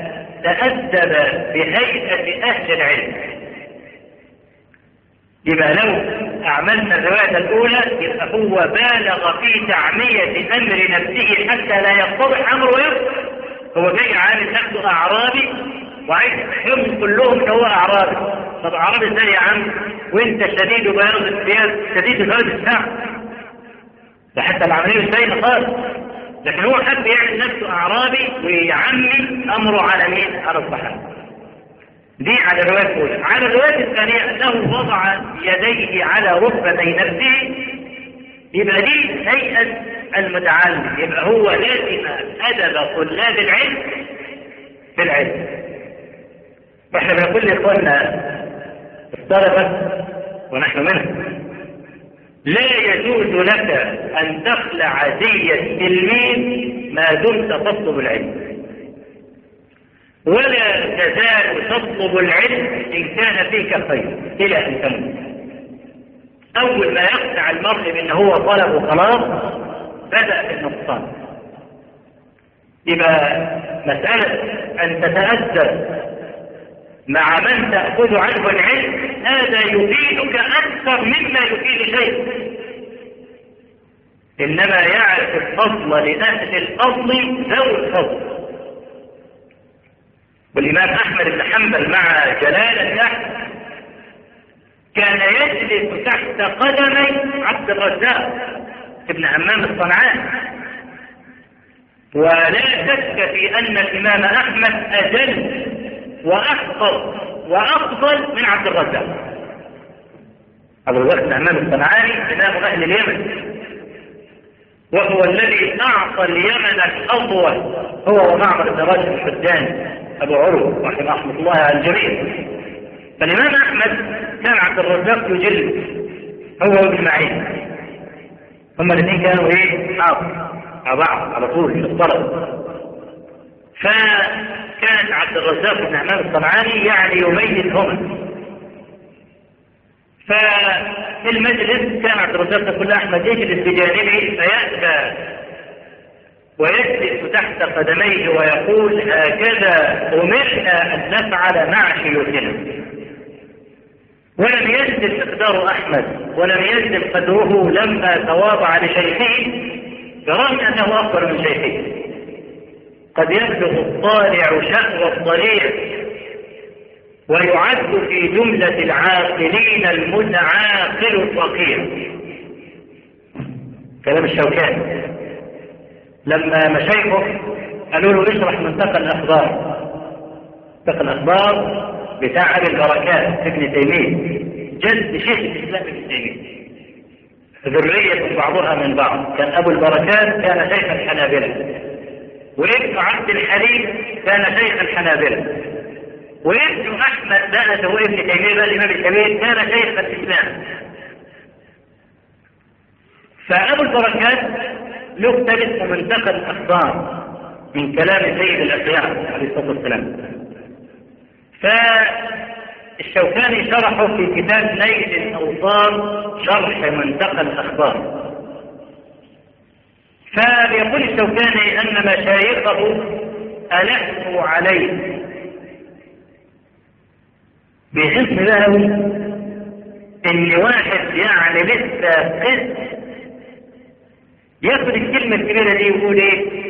تأدب بهيئة أهل العلم. يبقى لو أعملنا الرواية الأولى يبقى هو بالغ في تعمية أمر نفسه حتى لا يتضح أمره يفضل هو جاي عامل نفسه أعرابي وعايز يحرمهم كلهم إن هو أعرابي. طب أعرابي إزاي يا عم؟ وأنت شديد بياض الثياب شديد بياض الساعة. ده حتى العملية مش باينة خالص. لكن هو حب يعمل نفسه أعرابي ويعمي أمره على مين؟ على الصحابة. دي على الرواية الأولى. على الرواية الثانية أنه وضع يديه على ركبتي نفسه يبقى دي هيئة المتعلم. يبقى هو لازم أدب طلاب العلم بالعلم. وإحنا بنقول لإخواننا الطلبة ونحن منهم لا يجوز لك أن تخلع زي التلميذ ما دمت تطلب العلم. ولا تزال تطلب العلم إن كان فيك خير إلى أن تموت. أول ما يقنع المرء بأن هو طلب وخلاص بدأ في النقصان يبقى مسألة أن تتأدب مع من تأخذ عنه العلم هذا يفيدك أكثر مما يفيد شيء. إنما يعرف الفضل لأهل الفضل ذوي الفضل. والإمام أحمد بن حنبل مع جلالة أحمد كان يجلس تحت قدمي عبد الرزاق ابن همام الصنعاني ولا شك في أن الإمام أحمد أجل وأحفظ وأفضل من عبد الرزاق. عبد الرزاق بن همام الصنعاني إمام أهل اليمن. وهو الذي أعطى اليمن الأضوى هو ومعمر بن راشد الحداني أبو عروة رحمه الله على الجميع. فالإمام أحمد كان عبد الرزاق يجل هو وابن معين هما الاثنين كانوا إيه؟ حافظ على بعض على طول في الطلب فكان عبد الرزاق بن عمام الصنعاني يعني يميزهما ففي المجلس كان عبد الرزاق يقول أحمد يجلس بجانبه فيأتى ويجلس تحت قدميه ويقول هكذا أمرنا أن نفعل مع شيوخنا ولم يجد مقدار أحمد ولم يجد قدره لما تواضع لشيخه برغم أنه أكبر من شيخه. قد يبلغ الطالع شأو الضريع ويعد في جملة العاقلين المتعاقل الفقير. كلام الشوكاني. لما مشايخه قالوا له اشرح منطق الأخبار. منطق الأخبار بتاع أبي البركات ابن تيمية. جد شيخ الإسلام ابن تيمية. ذرية بعضها من بعض. كان أبو البركات كان شيخ الحنابلة. وابن عبد الحليم كان شيخ الحنابلة. وابن أحمد بقى هو ابن تيمية بقى الإمام الكبير كان شيخ الإسلام. فأبو البركات له كتاب منتقى الأخبار من كلام سيد الأخيار عليه الصلاة والسلام. فالشوكاني شرحه في كتاب نيل الاوطان شرح منتقى الأخبار. فبيقول الشوكاني أن مشايخه الحوا عليه. بحسن له إن واحد يعني لسه قس ياخد الكلمة الكبيرة دي ويقول إيه؟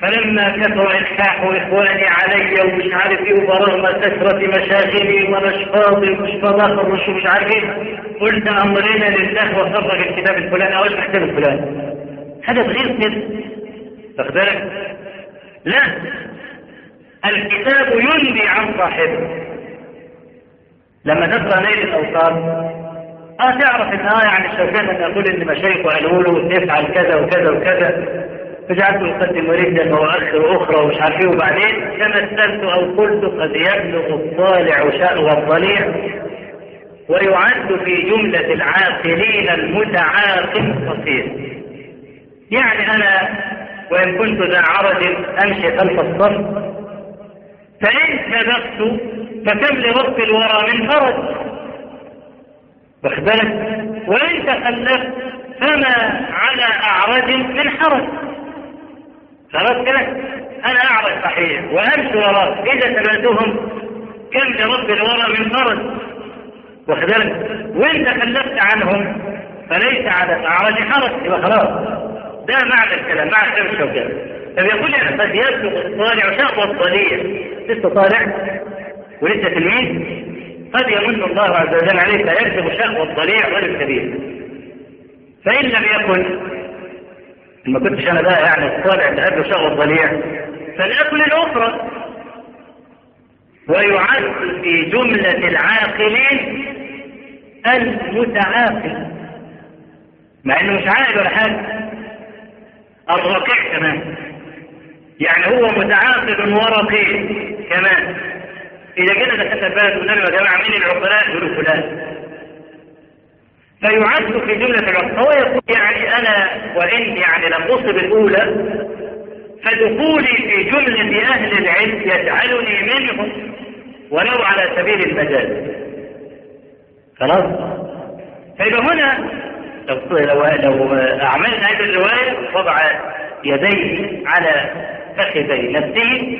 فلما كثر إلحاح إخواني علي ومش عارف إيه وبرغم كثرة مشاغلي ونشاطي ومش فضاخر ومش عارف إيه قلت امرنا لله وخرج الكتاب الفلاني أو اسمع الكتاب الفلاني؟ حاجة تغير كده واخد بالك؟ لا. الكتاب ينبي عن صاحبه. لما تقرا نيل الاوطان آه تعرف إن آه يعني الشوكان ان يقول إن مشايخه قالوا له تفعل كذا وكذا وكذا. فجعلت يقدم وردا واخر أخرى ومش عارف إيه. وبعدين تمثلت أو قلت قد يبلغ الطالع شأو الضليع ويعد في جملة العاقلين المتعاقل الفقير يعني أنا وإن كنت ذا عرج أمشي خلف الصف فإن سبقت فكم لرب الورى من فرج. بالك وإن تخلفت فما على أعرج من حرج. خلاص كده؟ أنا أعرج صحيح وأمشي وراك إذا تبعتهم كم لرب الورى من فرج. بالك وإن تخلفت عنهم فليس على الاعرج حرج. يبقى خلاص. ده معنى الكلام معنى كلام الشوكاني فبيقول يعني قد يبلغ الطالع شهوة الطليع لسه طالع. ولسه تلميذ قد يمن الله عز وجل عليه فيبلغ شهوة الضليع والكبير فإن لم يكن ما كنتش أنا بقى يعني الطالع اللي قبله شغل ضليع فالاكل الأخرى. ويعد في جملة العاقلين المتعاقل. مع إنه مش عاقل ولا حاجة. الرقيع كمان. يعني هو متعاقل ورقيق كمان. إذا جينا بالك ونقول يا جماعة مين العقلاء يقولوا فلان. فيعد في جملة العقلاء هو يقول يعني أنا وإن يعني لم أصب الأولى فدخولي في جملة أهل العلم يجعلني منهم ولو على سبيل المجال. خلاص؟ فيبقى هنا لو لو أعملنا هذه الرواية وضع يديه على فخذي نفسه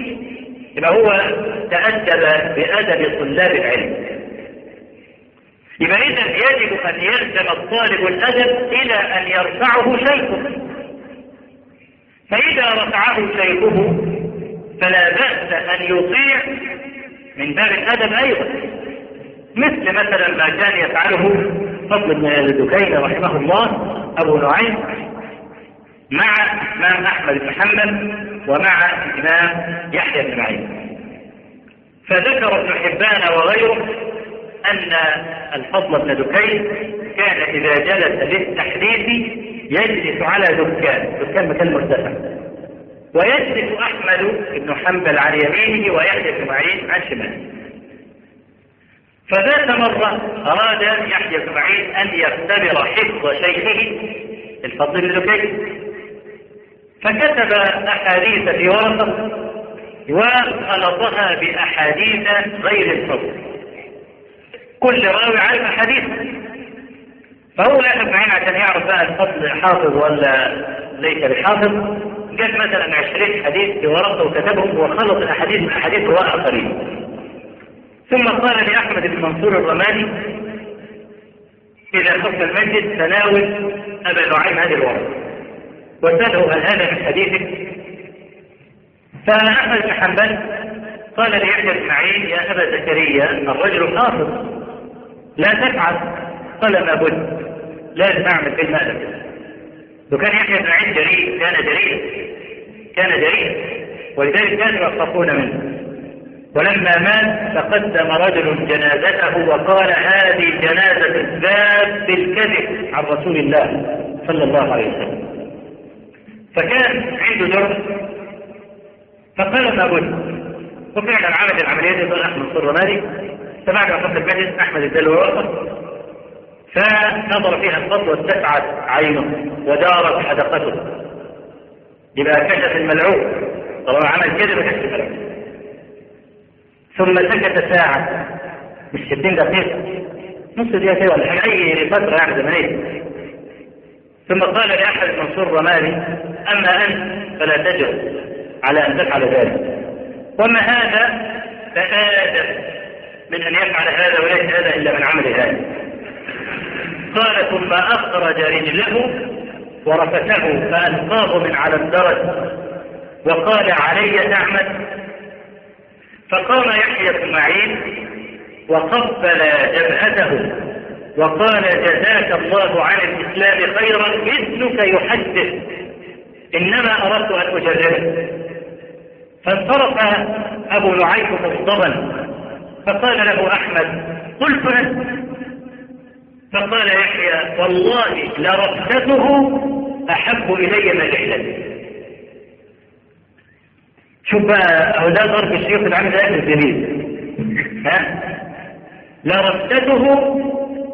يبقى هو تأدب بأدب طلاب العلم. يبقى إذا يجب أن يلزم الطالب الأدب إلى أن يرفعه شيخه. فإذا رفعه شيخه فلا بأس أن يطيع من باب الأدب أيضا. مثل مثلا ما كان يفعله فضل بن الدكين رحمه الله أبو نعيم مع الإمام أحمد بن محمد ومع الإمام يحيى بن معين. فذكر ابن حبان وغيره أن الفضل بن دكين كان إذا جلس للتحديث يجلس على دكان دكان مكان مرتفع. ويجلس أحمد بن حنبل عن يمينه ويحيى بن معين عن شماله. فذات مرة أراد يحيى بن معين أن يختبر حفظ شيخه. الفضل دكين فكتب أحاديث في ورقة وخلطها بأحاديث غير الفضل. كل راوي عارف أحاديث. فهو ياخذ معين عشان يعرف بقى الفضل حافظ ولا ليس بحافظ. جاب مثلا 20 حديث في ورقة وكتبهم وخلط الأحاديث من أحاديث رواة آخرين ثم قال لأحمد بن منصور الرمادي إذا خف المسجد تناول أبا نعيم هذه الورقة. وسأله هل هذا من حديثك؟ فأحمد بن حنبل قال ليحيى بن معين يا أبا زكريا الرجل حافظ لا تفعل. قال ما بد. لازم أعمل في المألف وكان يحيى بن معين جريء كان جريء كان جريء. ولذلك كانوا يخافون منه. ولما مات تقدم رجل جنازته وقال هذه جنازة الباب بالكذب عن رسول الله صلى الله عليه وسلم. فكان عنده جرح فقال ما بد وفعلا عمل العملية دي أحمد صر مالي. سمعت عن المجلس أحمد اداله ورقه فنظر فيها الفضل واتسعت عينه ودارت حدقته. يبقى كشف الملعون. طالما عمل ما كشف الملعون. ثم سكت ساعة. مش 60 دقيقة. نص دقيقة ولا حاجة. أي فترة يعني زمنية. ثم قال لأحد منصور رمالي أما أنت فلا تجر على أن تفعل ذلك. وما هذا فآدم من أن يفعل هذا وليس هذا إلا من عمل هذا قال ثم أخرج رجله ورفته فألقاه من على الدرج. وقال علي تعمد فقام يحيى بن معين وقبل جبهته وقال جزاك الله عن الإسلام خيرا مثلك يحدث. إنما أردت أن أجربه فانصرف أبو نعيم مغضبا فقال له أحمد قلت لك فقال يحيى والله لرفته أحب إلي من رحلتي شوف بقى أو ده ضرب الشيخ العام ده الجليل ها؟ لرفته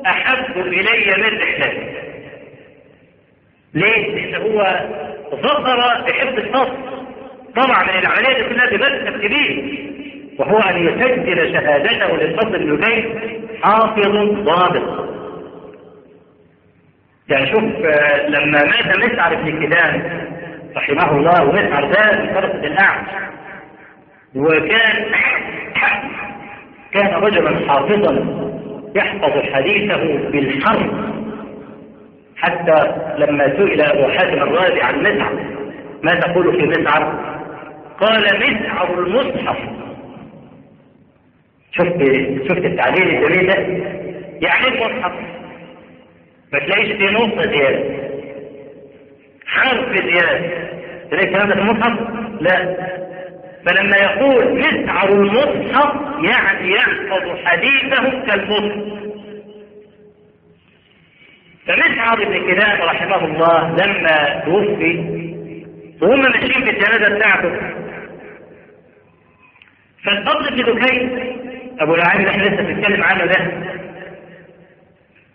أحب إلي من رحلتي ليه؟ لأن هو ظفر بحفظ الفصل. طبعا من العملية دي كلها كبير. وهو أن يسجل شهادته للفضل بن جيد حافظ ضابط. يعني شوف لما مات مسعر بن كدام رحمه الله ومسعر ده من فرقة الأعمش وكان كان رجلا حافظا يحفظ حديثه بالحرف حتى لما سئل أبو حاتم الرازي عن مسعر ما تقول في مسعر قال مسعر المصحف. شفت شفت التعليل الجميل ده؟ يعني المصحف ما تلاقيش فيه نقطة زيادة. حرف زيادة ده في المصحف؟ لا. فلما يقول مسعر المصحف يعني يحفظ حديثه كالمصحف فمسعر بن كلاب رحمه الله لما توفي وهم ماشيين في الجنازة بتاعته. فالفضل بن دكين. أبو العالي اللي إحنا لسه بنتكلم عنه ده.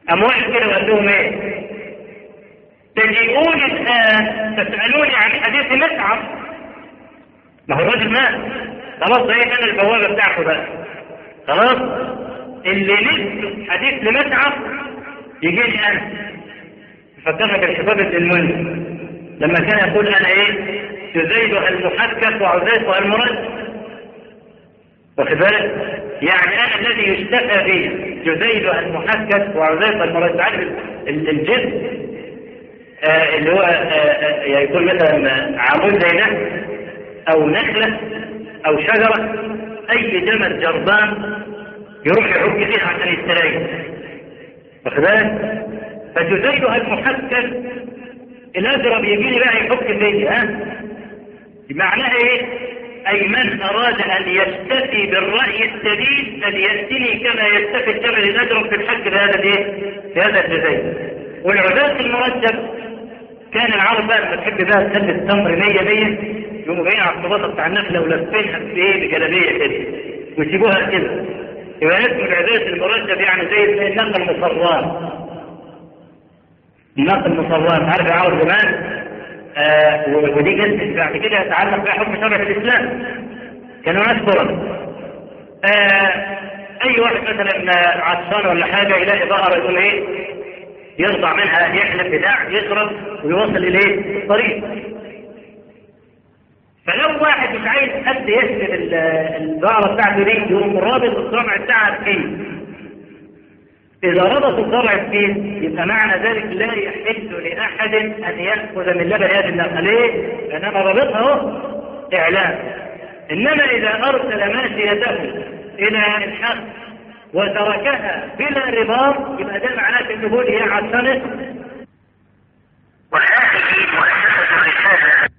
قام واحد كده وقال لهم إيه؟ تجيئوني الان تسألوني عن حديث مسعر ما هو الراجل مات. خلاص ده أنا البوابة بتاعته بقى خلاص؟ اللي نفسه حديث لمسعر يجي لي أنا. فكرنا بن المنذر لما كان يقول أنا إيه؟ جزيد المحكك وعزيز المرد واخد بالك؟ يعني أنا الذي يشتكى به جزيد المحكك وعزيز المرد عارف الجد آه اللي هو آه آه يكون مثلا عمود زي ده أو نخلة أو شجرة أي جمل جربان يروح يعك فيها عشان يستريح. واخد بالك؟ فجزيد المحكك الأزرق يجي لي بقى يحك فيا ها؟ معناها إيه؟ أي من أراد أن يستفي بالرأي السديد فليأتني كما يستفي الجبل الأزرق في الحج بهذا الإيه؟ في هذا الجزيء. والعداة المرتب كان العرب بقى لما تحب بقى تسلي التمر 100 100 يقوموا جايين على الصباطه بتاع النخلة ولفينها في إيه؟ بجلابية كده. ويسيبوها كده. يبقى اسم العداة المرتب يعني زي النخل المصران. النقل المصورات عارف العرب زمان؟ آه ودي جت بعد كده يتعلق بها حكم شرع الإسلام. كانوا ناس فرن آه أي واحد مثلا عطشان ولا حاجة يلاقي بقرة يقول إيه؟ يرضع منها يحلب بتاع يشرب ويوصل إليه الطريق فلو واحد مش عايز حد يسلب البقره بتاعته دي يقوم رابط الصرع بتاعها فيه إذا ربط الزرع فيه يبقى معنى ذلك لا يحل لأحد أن يأخذ من لبن هذه النخلة. ليه؟ لأنما ربطها اهو إعلام. إنما إذا أرسل ماشيته إلى الحق وتركها بلا رباط يبقى ده معناه انه هي عسلت وهذه مؤسسة الرسالة.